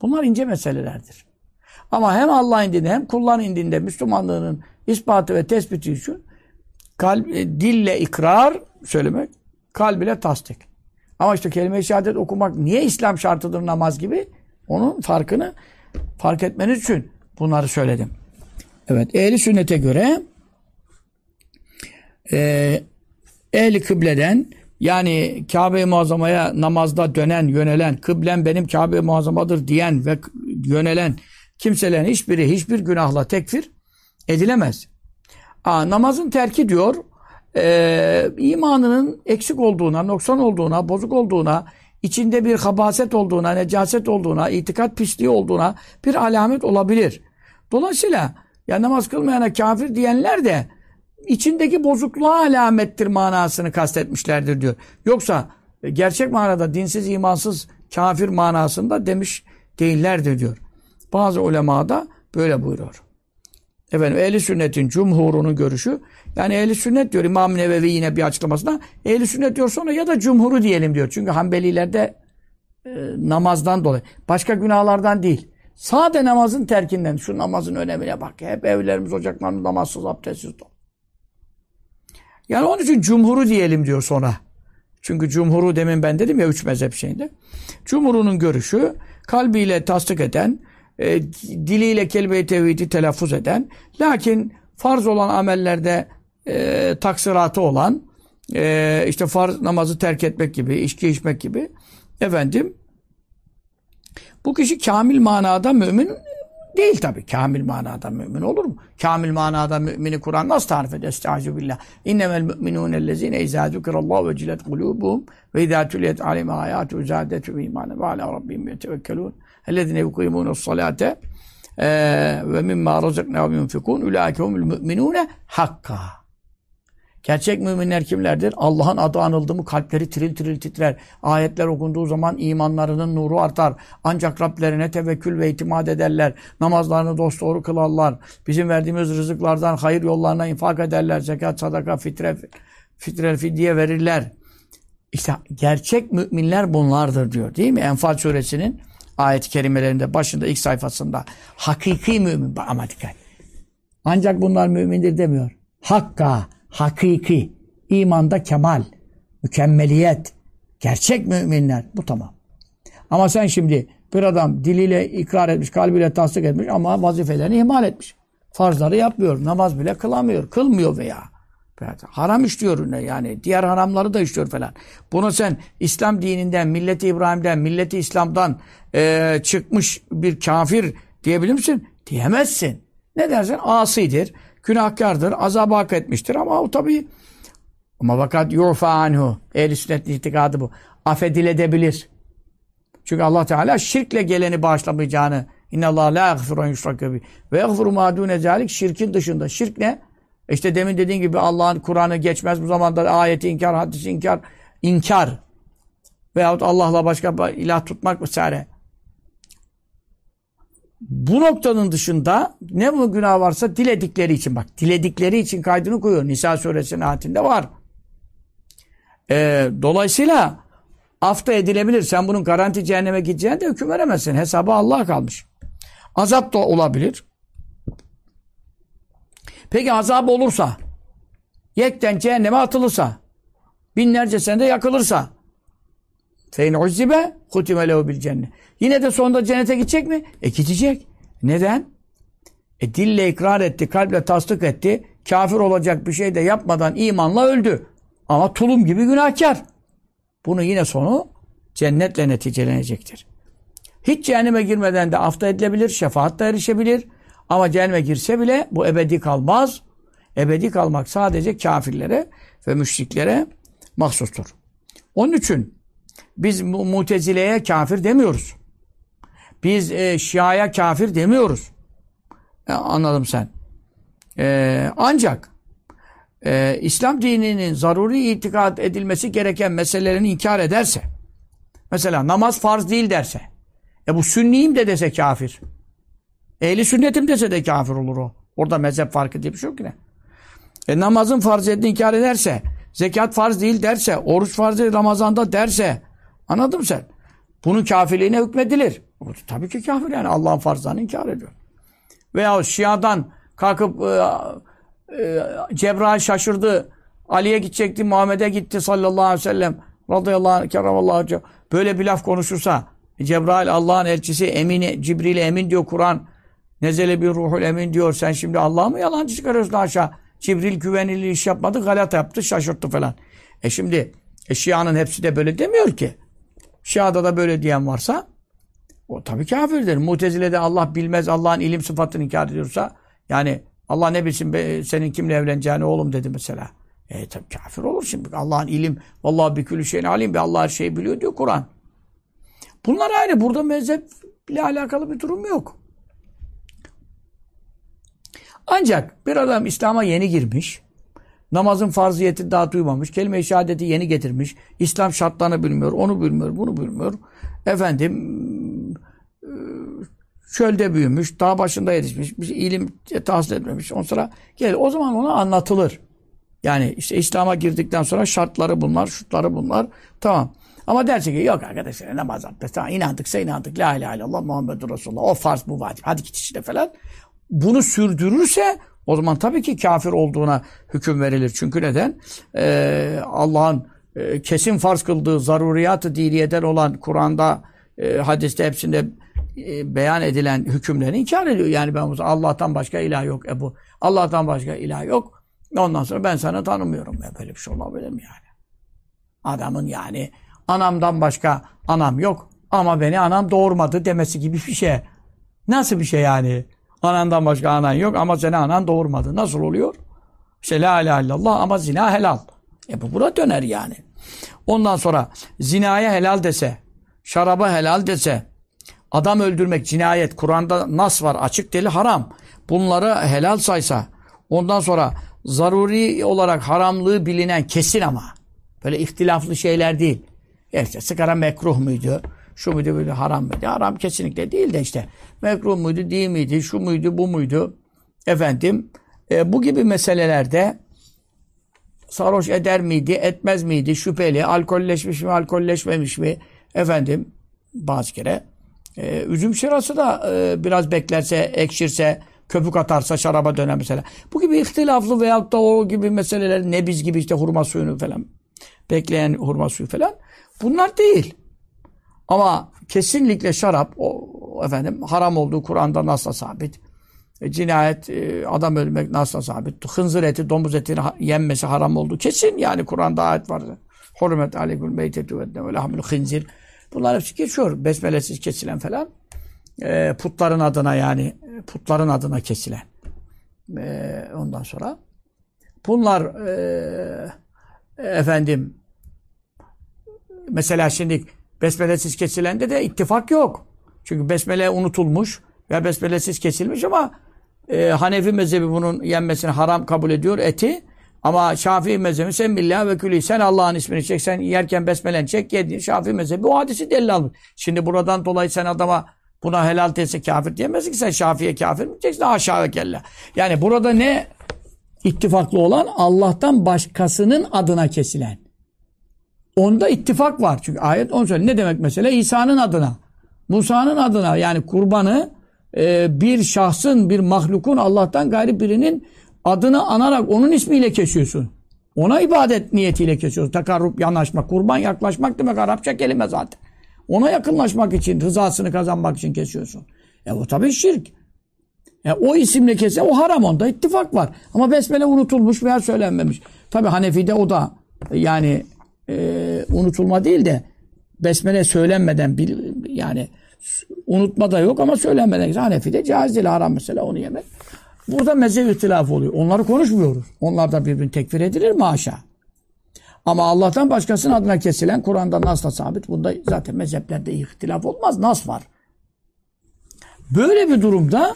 Bunlar ince meselelerdir. Ama hem Allah'ın dinde hem kulların indinde Müslümanlığının ispatı ve tespiti için kalb, e, dille ikrar söylemek, kalb ile tasdik. Ama işte kelime-i şehadet okumak niye İslam şartıdır namaz gibi? Onun farkını fark etmeniz için bunları söyledim. Evet, ehli sünnete göre e, ehli kıbleden yani Kabe-i Muazzama'ya namazda dönen, yönelen, kıblem benim Kabe-i Muazzama'dır diyen ve yönelen kimselerin hiçbiri hiçbir günahla tekfir edilemez. Aa, namazın terki diyor, e, imanının eksik olduğuna, noksan olduğuna, bozuk olduğuna, içinde bir habaset olduğuna, necaset olduğuna, itikat pisliği olduğuna bir alamet olabilir. Dolayısıyla ya namaz kılmayana kafir diyenler de içindeki bozukluğa alamettir manasını kastetmişlerdir diyor. Yoksa e, gerçek manada dinsiz, imansız, kafir manasında demiş değillerdir diyor. Bazı ulema da böyle buyuruyor. Efendim ehli sünnetin cumhurunun görüşü yani ehli sünnet diyor İmam Nevevi yine bir açıklamasında ehli sünnet diyor sonra ya da cumhuru diyelim diyor. Çünkü Hanbelilerde e, namazdan dolayı başka günahlardan değil. Sade namazın terkinden şu namazın önemine bak. Hep evlerimiz ocaklarımız namazsız abdestsiz dolu. Yani onun için cumhuru diyelim diyor sonra. Çünkü cumhuru demin ben dedim ya üç mezhep şeyinde. Cumhurunun görüşü kalbiyle tasdik eden, e, diliyle kelime-i tevhidi telaffuz eden, lakin farz olan amellerde e, taksiratı olan, e, işte farz namazı terk etmek gibi, içki içmek gibi, efendim, bu kişi kamil manada mümin Değil tabi. Kamil manada mümin olur mu? Kamil manada mümini Kur'an nasıl tarif eder? Estaizu billah. İnnemel müminûnellezîne izâ zükirallâhu ve cilet kulûbuhum ve izâ tüliyet aleyhim âyâtu zâdetü imâne ve alâ rabbim yetevekkelûn. Ellezîne yukîmûnes salâte ve mimmâ razıknâhum yunfikûn. Ulâike humul hakka. Gerçek müminler kimlerdir? Allah'ın adı anıldı mı kalpleri tiril tiril titrer. Ayetler okunduğu zaman imanlarının nuru artar. Ancak Rablerine tevekkül ve itimat ederler. Namazlarını dosdoğru kılarlar. Bizim verdiğimiz rızıklardan hayır yollarına infak ederler. Zekat, sadaka, fitre, fitre, fidye verirler. İşte gerçek müminler bunlardır diyor değil mi? Enfal suresinin ayet-i kerimelerinde başında ilk sayfasında. Hakiki mümin. Ama dikkat. Ancak bunlar mümindir demiyor. Hakka hakiki, imanda kemal, mükemmeliyet, gerçek müminler. Bu tamam. Ama sen şimdi bir adam diliyle ikrar etmiş, kalbiyle tasdik etmiş ama vazifelerini ihmal etmiş. Farzları yapmıyor, namaz bile kılamıyor, kılmıyor veya. Haram işliyor yani. Diğer haramları da işliyor falan. Bunu sen İslam dininden, milleti İbrahim'den, milleti İslam'dan e, çıkmış bir kafir diyebilir misin? Diyemezsin. Ne dersen? Asidir günahkardır, azabı hak etmiştir ama o tabi ama fakat yurfa anhu. Ehl-i sünnetin itikadı bu. Affedilebilir. Çünkü Allah Teala şirkle geleni bağışlamayacağını İnne Allah la yaghfiru en yushrake bi ve yaghfiru ma dune zalik şirkin dışında. Şirk ne? İşte demin dediğin gibi Allah'ın Kur'an'ı geçmez bu zamanda ayeti inkar, hadisi inkar, inkar veyahut Allah'la başka ilah tutmak vesaire bu noktanın dışında ne bu günah varsa diledikleri için bak diledikleri için kaydını koyuyor. Nisa suresinin ayetinde var. E, dolayısıyla afta edilebilir. Sen bunun garanti cehenneme gideceğine de hüküm veremezsin. Hesabı Allah'a kalmış. Azap da olabilir. Peki azap olursa, yekten cehenneme atılırsa, binlerce senede yakılırsa, fein uzzibe hutime lehu bil cennet. Yine de sonunda cennete gidecek mi? E gidecek. Neden? E dille ikrar etti, kalple tasdik etti. Kafir olacak bir şey de yapmadan imanla öldü. Ama tulum gibi günahkar. Bunu yine sonu cennetle neticelenecektir. Hiç cehenneme girmeden de afta edilebilir, şefaat da erişebilir. Ama cehenneme girse bile bu ebedi kalmaz. Ebedi kalmak sadece kafirlere ve müşriklere mahsustur. Onun için biz mutezileye kafir demiyoruz. Biz e, şiaya kafir demiyoruz. E, anladım sen. E, ancak e, İslam dininin zaruri itikad edilmesi gereken meselelerini inkar ederse, mesela namaz farz değil derse, e bu sünniyim de dese kafir. Ehli sünnetim dese de kafir olur o. Orada mezhep farkı diye bir şey yok yine. E namazın farziyetini inkar ederse, zekat farz değil derse, oruç farz değil Ramazan'da derse, anladın mı sen? Bunun kafirliğine hükmedilir. Tabii ki kafir yani Allah'ın farzlarını inkar ediyor. Veya Şia'dan kalkıp e, e, Cebrail şaşırdı. Ali'ye gidecekti, Muhammed'e gitti sallallahu aleyhi ve sellem. Radıyallahu anh, kerramallahu Böyle bir laf konuşursa, Cebrail Allah'ın elçisi, emini, Cibril'e emin diyor Kur'an. Nezele bir ruhul emin diyor. Sen şimdi Allah'ı mı yalancı çıkarıyorsun aşağı? Cibril güvenilir iş yapmadı, galata yaptı, şaşırttı falan. E şimdi e Şia'nın hepsi de böyle demiyor ki. Şia'da da böyle diyen varsa o tabii kafirdir. Mutezile'de Allah bilmez, Allah'ın ilim sıfatını inkar ediyorsa yani Allah ne bilsin be, senin kimle evleneceğini oğlum dedi mesela. E tabii kafir olur şimdi. Allah'ın ilim, vallahi bir külü şeyin alim, bir Allah her şeyi biliyor diyor Kur'an. Bunlar ayrı. Burada mezheple alakalı bir durum yok. Ancak bir adam İslam'a yeni girmiş, namazın farziyeti daha duymamış, kelime-i şehadeti yeni getirmiş, İslam şartlarını bilmiyor, onu bilmiyor, bunu bilmiyor. Efendim, çölde büyümüş, dağ başında yetişmiş, bir ilim tahsil etmemiş. Ondan sonra gel, o zaman ona anlatılır. Yani işte İslam'a girdikten sonra şartları bunlar, şutları bunlar. Tamam. Ama derse ki yok arkadaşlar namaz abdest. Tamam inandıksa inandık. La ilahe illallah Muhammedur Resulullah. O farz bu vacip. Hadi git işte falan. Bunu sürdürürse o zaman tabii ki kafir olduğuna hüküm verilir. Çünkü neden? Ee, Allah'ın e, kesin farz kıldığı zaruriyat-ı diniyeden olan Kur'an'da, e, hadiste hepsinde e, beyan edilen hükümlerini inkar ediyor. Yani ben Allah'tan başka ilah yok. E bu Allah'tan başka ilah yok. Ondan sonra ben sana tanımıyorum. Ya böyle bir şey olabilir mi yani? Adamın yani anamdan başka anam yok ama beni anam doğurmadı demesi gibi bir şey. Nasıl bir şey yani? Anandan başka anan yok ama seni anan doğurmadı. Nasıl oluyor? İşte la ilahe illallah ama zina helal. E bu buna döner yani. Ondan sonra zinaya helal dese, şaraba helal dese, adam öldürmek cinayet, Kur'an'da nas var, açık deli haram. Bunları helal saysa, ondan sonra zaruri olarak haramlığı bilinen kesin ama. Böyle ihtilaflı şeyler değil. İşte sigara mekruh muydu? Şu muydu böyle haram mıydı? Haram kesinlikle değil de işte. Mekruh muydu, değil miydi? Şu muydu, bu muydu? Efendim, e, bu gibi meselelerde sarhoş eder miydi, etmez miydi? Şüpheli, alkolleşmiş mi, alkolleşmemiş mi? Efendim, bazı kere e, üzüm şırası da e, biraz beklerse, ekşirse, köpük atarsa şaraba döner mesela. Bu gibi ihtilaflı veyahut da o gibi meseleler ne biz gibi işte hurma suyunu falan bekleyen hurma suyu falan bunlar değil. Ama kesinlikle şarap o, efendim haram olduğu Kur'an'da nasıl sabit. E, cinayet, e, adam ölmek nasıl sabit. Hınzır eti, domuz eti yenmesi haram olduğu kesin yani Kur'an'da ayet var. Hürmet aleykül meytetu ve lahmül hınzir. Bunlar hepsi geçiyor. Besmelesiz kesilen falan. E, putların adına yani putların adına kesilen. E, ondan sonra bunlar e, efendim mesela şimdi besmelesiz kesilende de ittifak yok. Çünkü besmele unutulmuş ve besmelesiz kesilmiş ama e, Hanefi mezhebi bunun yenmesini haram kabul ediyor eti. Ama Şafii mezhebi sen billah ve sen Allah'ın ismini çek sen yerken besmelen çek yedin. Şafii mezhebi o hadisi delil almış. Şimdi buradan dolayı sen adama buna helal dese kafir diyemezsin ki sen Şafii'ye kafir mi diyeceksin? Ve kella. Yani burada ne ittifaklı olan Allah'tan başkasının adına kesilen. Onda ittifak var. Çünkü ayet onu söylüyor. Ne demek mesela? İsa'nın adına. Musa'nın adına yani kurbanı e, bir şahsın, bir mahlukun Allah'tan gayri birinin adını anarak onun ismiyle kesiyorsun. Ona ibadet niyetiyle kesiyorsun. Takarrup, yanaşmak. Kurban yaklaşmak demek Arapça kelime zaten. Ona yakınlaşmak için, rızasını kazanmak için kesiyorsun. E o tabii şirk. E o isimle kese o haram onda ittifak var. Ama besmele unutulmuş veya söylenmemiş. Tabii Hanefi'de o da yani e, unutulma değil de besmele söylenmeden bir yani unutma da yok ama söylenmeden. Hanefi'de caiz değil haram mesela onu yemek. Burada mezhep ihtilafı oluyor. Onları konuşmuyoruz. Onlar da birbirini tekfir edilir mi aşağı? Ama Allah'tan başkasının adına kesilen Kur'an'da nasla sabit. Bunda zaten mezheplerde ihtilaf olmaz. Nas var. Böyle bir durumda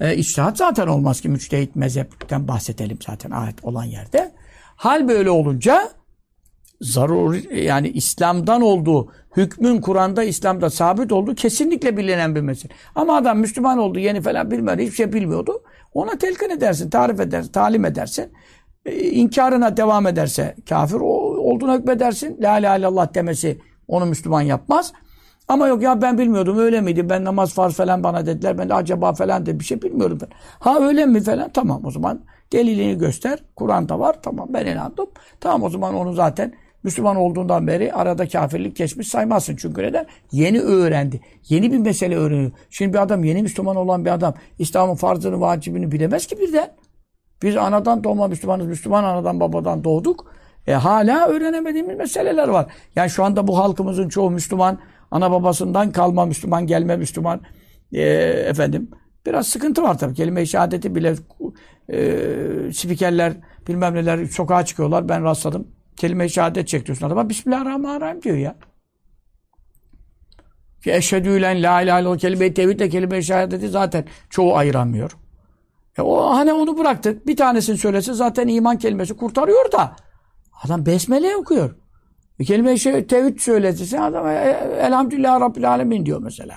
e, içtihat zaten olmaz ki müçtehit mezhepten bahsedelim zaten ayet olan yerde. Hal böyle olunca zaruri yani İslam'dan olduğu, hükmün Kur'an'da İslam'da sabit olduğu kesinlikle bilinen bir mesele. Ama adam Müslüman oldu, yeni falan bilmedi, hiçbir şey bilmiyordu. Ona telkin edersin, tarif edersin, talim edersin. E, inkarına devam ederse kafir olduğuna hükmedersin. La ilahe illallah demesi onu Müslüman yapmaz. Ama yok ya ben bilmiyordum öyle miydi? Ben namaz farz falan bana dediler. Ben de acaba falan de bir şey bilmiyorum ben. Ha öyle mi falan? Tamam o zaman delilini göster. Kur'an'da var. Tamam ben inandım. Tamam o zaman onu zaten Müslüman olduğundan beri arada kafirlik geçmiş saymazsın. Çünkü neden? Yeni öğrendi. Yeni bir mesele öğreniyor. Şimdi bir adam yeni Müslüman olan bir adam İslam'ın farzını, vacibini bilemez ki birden. Biz anadan doğma Müslümanız. Müslüman anadan babadan doğduk. E, hala öğrenemediğimiz meseleler var. Yani şu anda bu halkımızın çoğu Müslüman. Ana babasından kalma Müslüman, gelme Müslüman. E, efendim biraz sıkıntı var tabii. Kelime-i şehadeti bile e, spikerler bilmem neler sokağa çıkıyorlar. Ben rastladım. Kelime-i şehadet çekiyorsun adama. Bismillahirrahmanirrahim diyor ya. Ki eşhedü len la ilahe illallah kelime-i tevhidle kelime-i şehadeti zaten çoğu ayıramıyor. E o hani onu bıraktık. Bir tanesini söylese zaten iman kelimesi kurtarıyor da. Adam besmele okuyor. Bir kelime şey, tevhid söyletirse adam e, e, elhamdülillah Rabbil Alemin diyor mesela.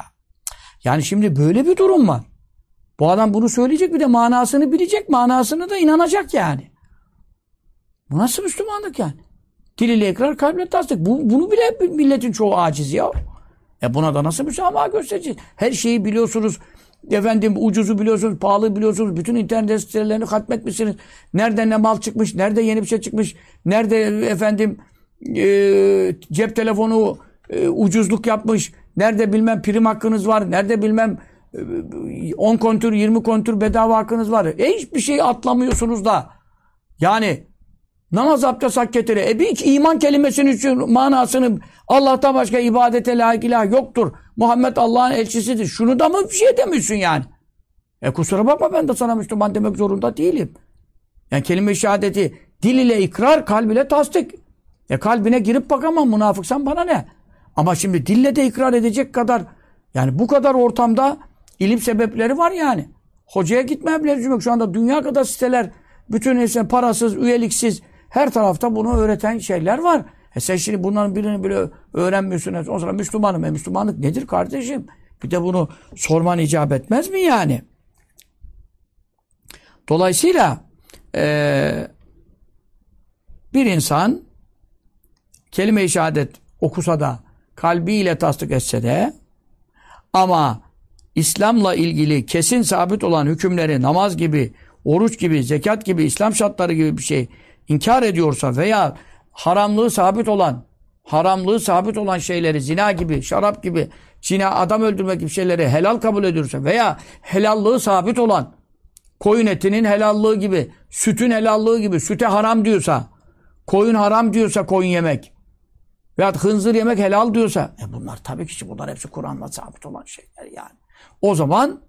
Yani şimdi böyle bir durum var. Bu adam bunu söyleyecek bir de manasını bilecek. Manasını da inanacak yani. Bu nasıl Müslümanlık yani? Dil ile ikrar, kalple tasdik. Bu, bunu bile milletin çoğu aciz ya. E buna da nasıl müsamaha göstereceğiz? Her şeyi biliyorsunuz. Efendim ucuzu biliyorsunuz, pahalı biliyorsunuz. Bütün internet sitelerini hatmetmişsiniz. Nerede ne mal çıkmış, nerede yeni bir şey çıkmış, nerede efendim e, cep telefonu e, ucuzluk yapmış, nerede bilmem prim hakkınız var, nerede bilmem 10 kontür, 20 kontür bedava hakkınız var. E hiçbir şey atlamıyorsunuz da. Yani namaz abdest hak getire. E bir iman kelimesinin manasını Allah'tan başka ibadete layık ilah yoktur. Muhammed Allah'ın elçisidir. Şunu da mı bir şey demiyorsun yani? E kusura bakma ben de sana Müslüman demek zorunda değilim. Yani kelime-i şehadeti dil ile ikrar, kalb ile tasdik. E kalbine girip bakamam münafıksan bana ne? Ama şimdi dille de ikrar edecek kadar yani bu kadar ortamda ilim sebepleri var yani. Hocaya gitmeye bile yok. Şu anda dünya kadar siteler bütün işte parasız, üyeliksiz her tarafta bunu öğreten şeyler var. E sen şimdi bunların birini bile öğrenmiyorsun. O zaman Müslümanım. E Müslümanlık nedir kardeşim? Bir de bunu sorman icap etmez mi yani? Dolayısıyla e, bir insan kelime-i şehadet okusa da kalbiyle tasdik etse de ama İslam'la ilgili kesin sabit olan hükümleri namaz gibi, oruç gibi, zekat gibi, İslam şartları gibi bir şey inkar ediyorsa veya haramlığı sabit olan, haramlığı sabit olan şeyleri zina gibi, şarap gibi, zina adam öldürmek gibi şeyleri helal kabul ediyorsa veya helallığı sabit olan koyun etinin helallığı gibi, sütün helallığı gibi, süte haram diyorsa, koyun haram diyorsa koyun yemek veya hınzır yemek helal diyorsa, e bunlar tabii ki bunlar hepsi Kur'an'la sabit olan şeyler yani. O zaman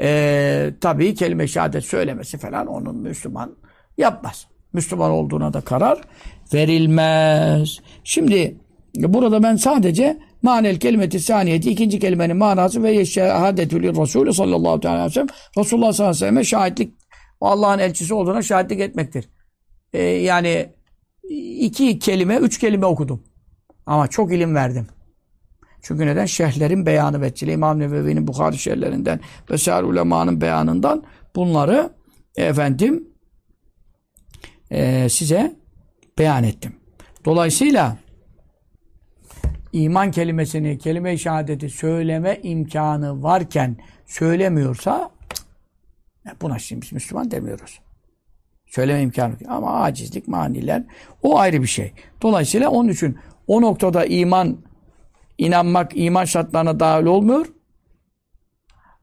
e, tabii kelime şehadet söylemesi falan onun Müslüman yapmaz. Müslüman olduğuna da karar verilmez. Şimdi burada ben sadece manel kelimeti saniyeti ikinci kelimenin manası ve şehadetül Resulü sallallahu aleyhi ve sellem Resulullah sallallahu aleyhi ve sellem şahitlik Allah'ın elçisi olduğuna şahitlik etmektir. Ee, yani iki kelime, üç kelime okudum. Ama çok ilim verdim. Çünkü neden? Şehirlerin beyanı ve İmam Nevevi'nin Bukhari şehirlerinden vesaire ulemanın beyanından bunları efendim e, size beyan ettim. Dolayısıyla iman kelimesini, kelime-i şehadeti söyleme imkanı varken söylemiyorsa buna şimdi biz Müslüman demiyoruz. Söyleme imkanı yok. Ama acizlik, maniler o ayrı bir şey. Dolayısıyla onun için o noktada iman inanmak iman şartlarına dahil olmuyor.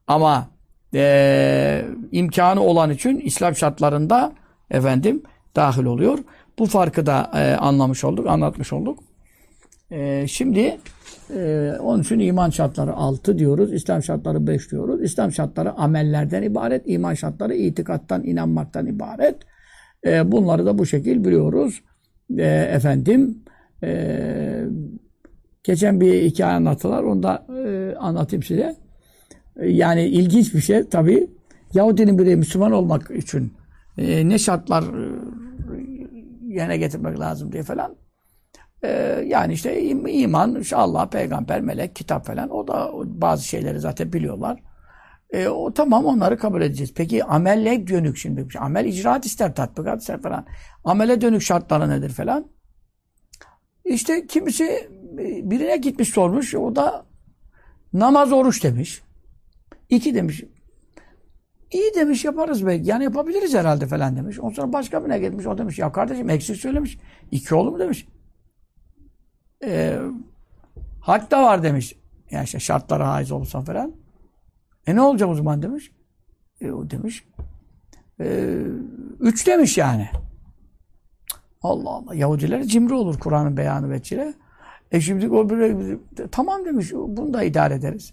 Ama e, imkanı olan için İslam şartlarında efendim dahil oluyor. Bu farkı da e, anlamış olduk, anlatmış olduk. E, şimdi e, onun için iman şartları 6 diyoruz, İslam şartları 5 diyoruz. İslam şartları amellerden ibaret, iman şartları itikattan, inanmaktan ibaret. E, bunları da bu şekil biliyoruz. E, efendim, e, geçen bir hikaye anlattılar, onu da e, anlatayım size. E, yani ilginç bir şey tabii. Yahudinin biri Müslüman olmak için e, ne şartlar yerine getirmek lazım diye falan. E, yani işte iman, Allah, peygamber, melek, kitap falan o da bazı şeyleri zaten biliyorlar. E, o tamam onları kabul edeceğiz. Peki amelle dönük şimdi. Amel icraat ister, tatbikat ister falan. Amele dönük şartları nedir falan. İşte kimisi birine gitmiş sormuş. O da namaz oruç demiş. İki demiş. İyi demiş yaparız belki. Yani yapabiliriz herhalde falan demiş. Ondan sonra başka birine gitmiş. O demiş ya kardeşim eksik söylemiş. İki oğlum demiş. Ee, hak da var demiş. Yani işte şartlara haiz olursa falan. E ne olacak o zaman demiş. E, o demiş. E, üç demiş yani. Allah Allah. Yahudiler cimri olur Kur'an'ın beyanı veçile. E şimdi o bir, tamam demiş. Bunu da idare ederiz.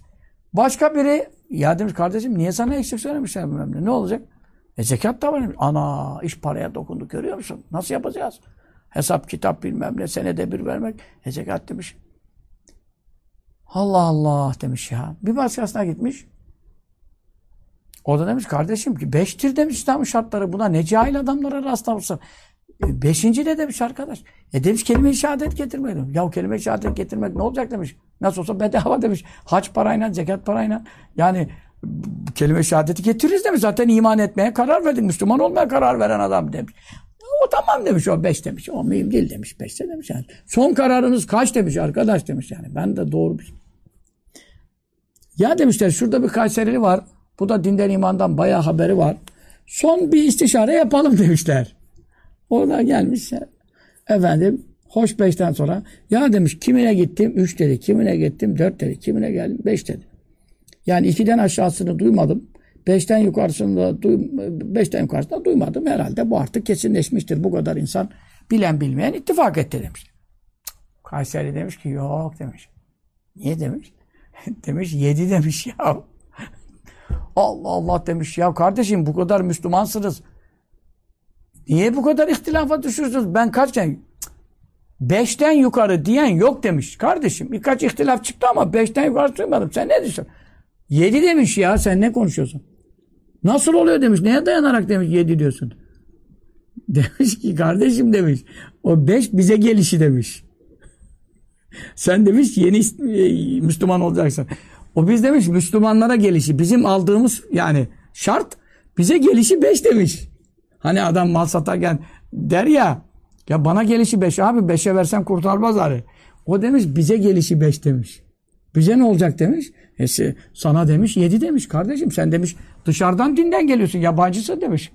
Başka biri ya demiş kardeşim niye sana eksik söylemişler bilmem ne. Ne olacak? E zekat da var. Ana iş paraya dokundu görüyor musun? Nasıl yapacağız? Hesap kitap bilmem ne senede bir vermek. E zekat demiş. Allah Allah demiş ya. Bir başkasına gitmiş. O da demiş kardeşim ki beştir demiş İslam'ın şartları. Buna ne cahil adamlara rastlamışsın. E, beşinci de demiş arkadaş. E demiş kelime-i şehadet getirmedim. Ya kelime-i şehadet getirmek ne olacak demiş. Nasıl olsa bedava demiş. Hac parayla, zekat parayla. Yani kelime-i şehadeti getiririz demiş. Zaten iman etmeye karar verdik. Müslüman olmaya karar veren adam demiş. O tamam demiş o beş demiş. O mühim değil demiş. Beşte demiş yani. Son kararınız kaç demiş arkadaş demiş yani. Ben de doğru bir Ya demişler şurada bir Kayserili var. Bu da dinden imandan bayağı haberi var. Son bir istişare yapalım demişler. O da gelmiş. Efendim hoş beşten sonra ya demiş kimine gittim? Üç dedi. Kimine gittim? Dört dedi. Kimine geldim? Beş dedi. Yani ikiden aşağısını duymadım. Beşten yukarısını da duy, beşten yukarısını da duymadım. Herhalde bu artık kesinleşmiştir. Bu kadar insan bilen bilmeyen ittifak etti demiş. Kayseri demiş ki yok demiş. Niye demiş? <laughs> demiş yedi demiş ya. Allah Allah demiş ya kardeşim bu kadar Müslümansınız. Niye bu kadar ihtilafa düşürsünüz? Ben kaçken beşten yukarı diyen yok demiş. Kardeşim birkaç ihtilaf çıktı ama beşten yukarı duymadım. Sen ne diyorsun? Yedi demiş ya sen ne konuşuyorsun? Nasıl oluyor demiş. Neye dayanarak demiş yedi diyorsun. <laughs> Demiş ki kardeşim demiş. O beş bize gelişi demiş. <laughs> Sen demiş yeni e, Müslüman olacaksın. O biz demiş Müslümanlara gelişi. Bizim aldığımız yani şart bize gelişi beş demiş. Hani adam mal satarken der ya ya bana gelişi beş abi beşe versen kurtarmaz ari. O demiş bize gelişi beş demiş. Bize ne olacak demiş. E, sana demiş yedi demiş kardeşim. Sen demiş dışarıdan dinden geliyorsun yabancısın demiş.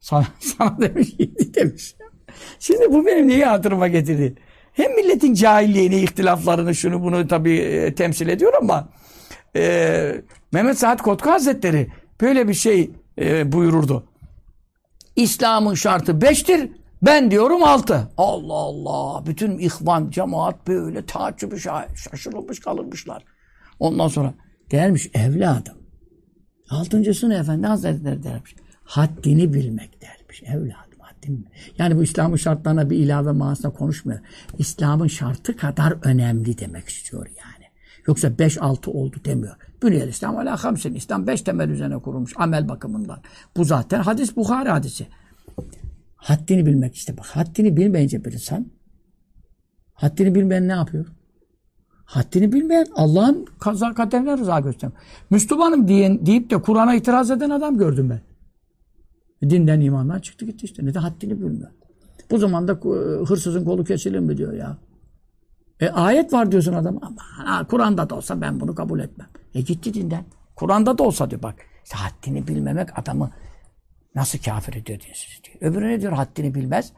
Sana, <laughs> sana demiş yedi demiş. Şimdi bu benim neyi hatırıma getirdi? Hem milletin cahilliğini, ihtilaflarını, şunu bunu tabii e, temsil ediyor ama e, Mehmet Saad Kotku Hazretleri böyle bir şey e, buyururdu. İslam'ın şartı beştir. Ben diyorum altı. Allah Allah. Bütün ihvan, cemaat böyle taaccübü şaşırılmış kalırmışlar. Ondan sonra dermiş evladım. Altıncısı ne efendi hazretleri dermiş. Haddini bilmek dermiş evladım. Haddini Yani bu İslam'ın şartlarına bir ilave manasında konuşmuyor. İslam'ın şartı kadar önemli demek istiyor yani. Yoksa 5-6 oldu demiyor. Bünyel İslam ala hamsin. İslam 5 temel üzerine kurulmuş amel bakımından. Bu zaten hadis Bukhari hadisi. Haddini bilmek işte bak. Haddini bilmeyince bir insan haddini bilmeyen ne yapıyor? Haddini bilmeyen Allah'ın kaza kaderine rıza göstermiyor. Müslümanım diyen, deyip de Kur'an'a itiraz eden adam gördüm ben. Dinden imandan çıktı gitti işte. Neden haddini bilmiyor? Bu zamanda hırsızın kolu kesilir mi diyor ya. E ayet var diyorsun adam. Ama Kur'an'da da olsa ben bunu kabul etmem. E gitti dinden. Kur'an'da da olsa diyor bak. İşte haddini bilmemek adamı nasıl kafir ediyor diyorsunuz diyor. Öbürü ne diyor haddini bilmez.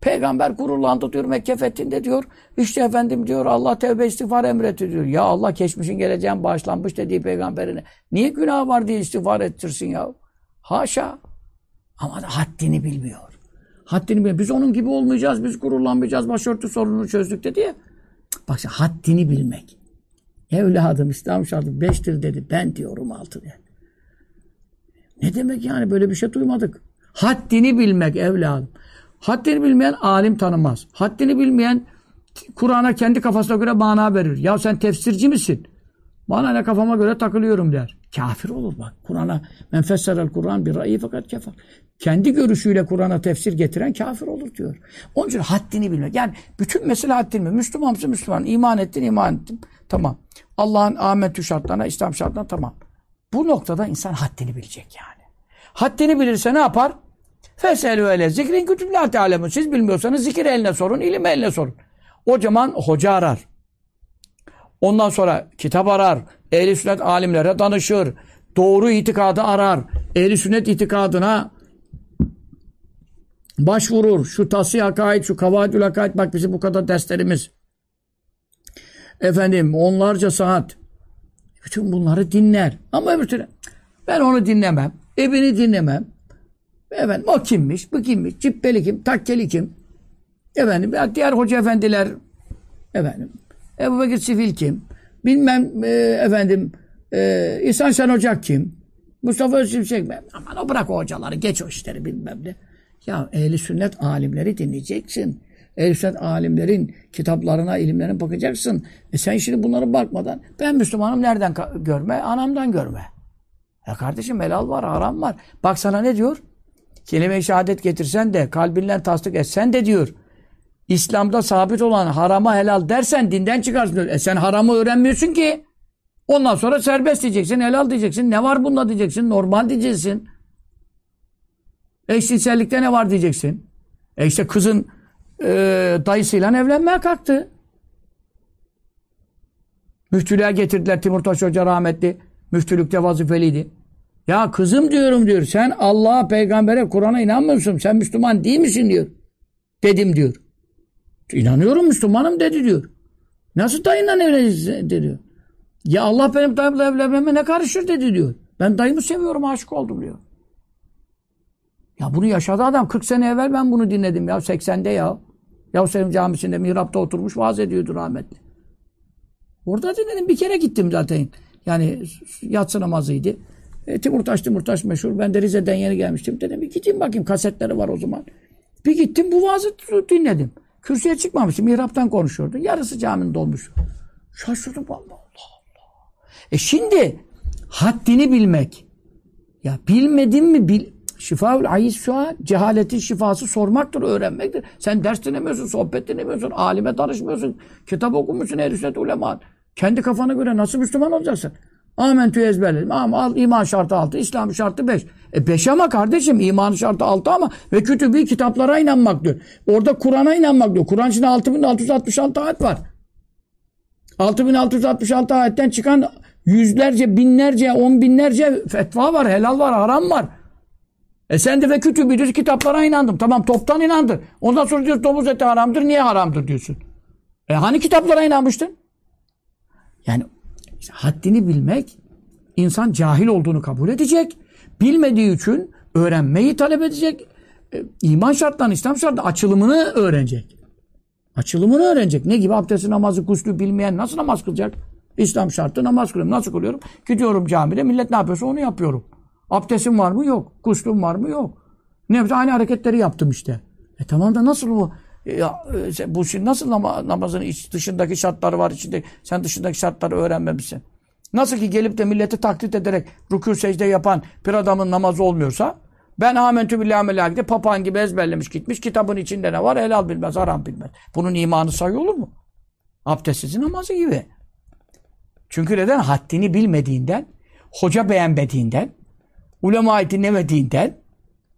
Peygamber gururlandı diyor Mekke fethinde diyor. İşte efendim diyor Allah tevbe istiğfar emretti diyor. Ya Allah geçmişin geleceğin bağışlanmış dediği peygamberine. Niye günah var diye istiğfar ettirsin ya? Haşa. Ama da haddini bilmiyor. Haddini bilmiyor. Biz onun gibi olmayacağız. Biz gururlanmayacağız. Başörtü sorununu çözdük dedi ya. Bak şimdi haddini bilmek. Evladım İslam şartı beştir dedi. Ben diyorum altı dedi. Ne demek yani böyle bir şey duymadık. Haddini bilmek evladım. Haddini bilmeyen alim tanımaz. Haddini bilmeyen Kur'an'a kendi kafasına göre mana verir. Ya sen tefsirci misin? Bana ne kafama göre takılıyorum der. Kafir olur bak. Kur'an'a men fesserel Kur'an bir ra'yi fakat kefar. Kendi görüşüyle Kur'an'a tefsir getiren kafir olur diyor. Onun için haddini bilmek. Yani bütün mesele haddini bilmek. Müslüman mısın? Müslüman. İman ettin, iman ettim. Tamam. Allah'ın amentü şartlarına, İslam şartlarına tamam. Bu noktada insan haddini bilecek yani. Haddini bilirse ne yapar? Feselü ele zikrin kütüb la. Siz bilmiyorsanız zikir eline sorun, ilim eline sorun. O zaman hoca arar. Ondan sonra kitap arar. Ehli sünnet alimlere danışır. Doğru itikadı arar. Ehli sünnet itikadına başvurur. Şu tasih hakaid, şu kavaidül hakaid bak bizim bu kadar derslerimiz. Efendim onlarca saat. Bütün bunları dinler. Ama öbür türlü ben onu dinlemem. Ebini dinlemem. Efendim o kimmiş, bu kimmiş, cippeli kim, takkeli kim? Efendim diğer hoca efendiler efendim Ebu Bekir Sifil kim? Bilmem e, efendim e, İhsan Şen Ocak kim? Mustafa Özsimsek mi? Aman o bırak o hocaları, geç o işleri bilmem ne. Ya ehli sünnet alimleri dinleyeceksin. Sünnet alimlerin kitaplarına, ilimlerine bakacaksın. E sen şimdi bunlara bakmadan ben Müslümanım nereden görme? Anamdan görme. Ya kardeşim helal var, haram var. Bak sana ne diyor? kelime-i şehadet getirsen de kalbinden tasdik etsen de diyor. İslam'da sabit olan harama helal dersen dinden çıkarsın diyor. E sen haramı öğrenmiyorsun ki. Ondan sonra serbest diyeceksin, helal diyeceksin. Ne var bunda diyeceksin, normal diyeceksin. Eşcinsellikte ne var diyeceksin. E işte kızın e, dayısıyla evlenmeye kalktı. Müftülüğe getirdiler Timur Taş Hoca rahmetli. Müftülükte vazifeliydi. Ya kızım diyorum diyor. Sen Allah'a, peygambere, Kur'an'a inanmıyorsun. Sen Müslüman değil misin diyor. Dedim diyor. İnanıyorum Müslümanım dedi diyor. Nasıl dayından evleneceğiz diyor. Ya Allah benim dayımla evlenmeme ne karışır dedi diyor. Ben dayımı seviyorum aşık oldum diyor. Ya bunu yaşadı adam. 40 sene evvel ben bunu dinledim ya. 80'de ya. Yavuz Selim Camisi'nde mihrapta oturmuş vaaz ediyordu rahmetli. Orada dinledim. Bir kere gittim zaten. Yani yatsı namazıydı. E, Timurtaş Timurtaş meşhur. Ben de Rize'den yeni gelmiştim. Dedim bir gideyim bakayım. Kasetleri var o zaman. Bir gittim bu vaazı dinledim. Kürsüye çıkmamıştım. Mihraptan konuşuyordu. Yarısı caminin dolmuş. Şaşırdım Allah Allah. E şimdi haddini bilmek. Ya bilmedin mi bil, Şifaül ayiz şu an cehaletin şifası sormaktır, öğrenmektir. Sen ders dinlemiyorsun, sohbet dinlemiyorsun, alime danışmıyorsun, kitap okumuşsun, ehl ulema. Kendi kafana göre nasıl Müslüman olacaksın? Amentü ezberledim. Ama al, iman şartı altı, İslam şartı beş. E beş ama kardeşim iman şartı altı ama ve kütübü kitaplara inanmak diyor. Orada Kur'an'a inanmak diyor. Kur'an içinde 6666 ayet var. 6666 ayetten çıkan yüzlerce, binlerce, on binlerce fetva var, helal var, haram var. E sen de ve kütübü diyor, kitaplara inandım. Tamam toptan inandı. Ondan sonra diyor domuz eti haramdır, niye haramdır diyorsun. E hani kitaplara inanmıştın? Yani işte haddini bilmek, insan cahil olduğunu kabul edecek. Bilmediği için öğrenmeyi talep edecek. E, iman şartlarını, İslam şartlarını açılımını öğrenecek. Açılımını öğrenecek. Ne gibi abdesti, namazı, guslü bilmeyen nasıl namaz kılacak? İslam şartı namaz kılıyorum. Nasıl kılıyorum? Gidiyorum camide millet ne yapıyorsa onu yapıyorum. Abdestim var mı? Yok. Guslüm var mı? Yok. Ne? Aynı hareketleri yaptım işte. E tamam da nasıl bu? Ya, e, bu şimdi nasıl nama, namazın iç, dışındaki şartları var içinde sen dışındaki şartları öğrenmemişsin. Nasıl ki gelip de milleti taklit ederek rükû secde yapan bir adamın namazı olmuyorsa ben amentü billahi melakide papağan gibi ezberlemiş gitmiş kitabın içinde ne var helal bilmez haram bilmez. Bunun imanı sayı olur mu? Abdestsizin namazı gibi. Çünkü neden? Haddini bilmediğinden, hoca beğenmediğinden, ulemayı dinlemediğinden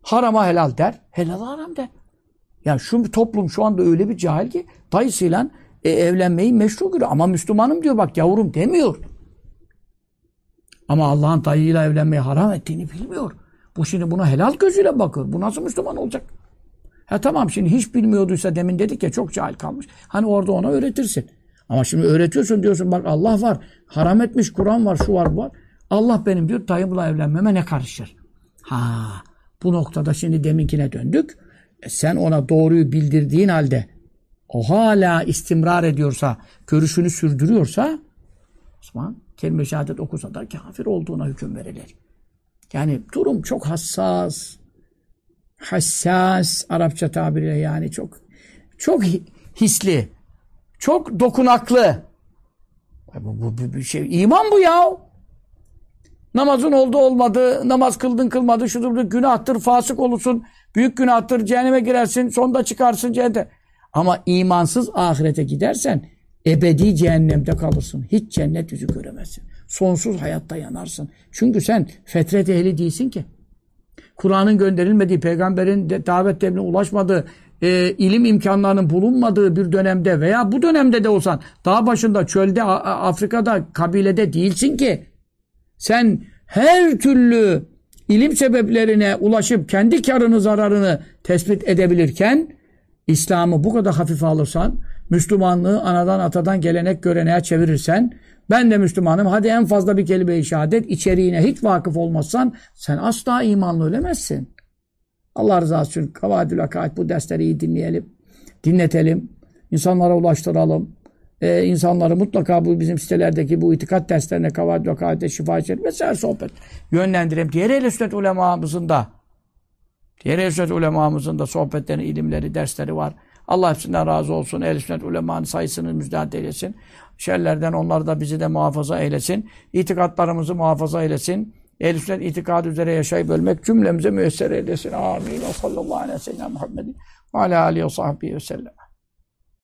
harama helal der, helal haram der. Ya şu toplum şu anda öyle bir cahil ki dayısıyla e, evlenmeyi meşru görüyor. Ama Müslümanım diyor bak yavrum demiyor. Ama Allah'ın dayıyla evlenmeyi haram ettiğini bilmiyor. Bu şimdi buna helal gözüyle bakıyor. Bu nasıl Müslüman olacak? Ha tamam şimdi hiç bilmiyorduysa demin dedik ya çok cahil kalmış. Hani orada ona öğretirsin. Ama şimdi öğretiyorsun diyorsun bak Allah var. Haram etmiş Kur'an var şu var bu var. Allah benim diyor dayımla evlenmeme ne karışır? Ha bu noktada şimdi deminkine döndük. E, sen ona doğruyu bildirdiğin halde o hala istimrar ediyorsa, görüşünü sürdürüyorsa o zaman kelime şehadet okusa da kafir olduğuna hüküm verilir. Yani durum çok hassas, hassas Arapça tabiriyle yani çok çok hisli, çok dokunaklı. Bu, bu, bu bir şey. İman bu ya. Namazın oldu olmadı, namaz kıldın kılmadı, şudur budur, günahtır, fasık olursun, büyük günahtır, cehenneme girersin, sonda çıkarsın cehennete. Ama imansız ahirete gidersen ebedi cehennemde kalırsın. Hiç cennet yüzü göremezsin. Sonsuz hayatta yanarsın. Çünkü sen fetret ehli değilsin ki. Kur'an'ın gönderilmediği, peygamberin davet devrine ulaşmadığı, e, ilim imkanlarının bulunmadığı bir dönemde veya bu dönemde de olsan dağ başında, çölde, Afrika'da, kabilede değilsin ki. Sen her türlü ilim sebeplerine ulaşıp kendi karını, zararını tespit edebilirken İslam'ı bu kadar hafife alırsan, Müslümanlığı anadan atadan gelenek göreneğe çevirirsen, ben de Müslümanım, hadi en fazla bir kelime-i şehadet, içeriğine hiç vakıf olmazsan, sen asla imanlı ölemezsin. Allah rızası için kavadül akaid bu dersleri iyi dinleyelim, dinletelim, insanlara ulaştıralım. Ee, insanları mutlaka bu bizim sitelerdeki bu itikat derslerine kavadül akaid'e şifa içelim. Mesela sohbet yönlendirelim. Diğer ehl sünnet ulemamızın da Diğer ehl sünnet ulemamızın da sohbetleri, ilimleri, dersleri var. Allah hepsinden razı olsun. Ehl sünnet ulemanın sayısını müjdat eylesin. Şerlerden onlar da bizi de muhafaza eylesin. İtikatlarımızı muhafaza eylesin. Ehl sünnet itikad üzere yaşayıp ölmek cümlemize müyesser eylesin. Amin. Ve sallallahu aleyhi ve sellem Muhammedin ve alâ aleyhi ve sahbihi ve sellem.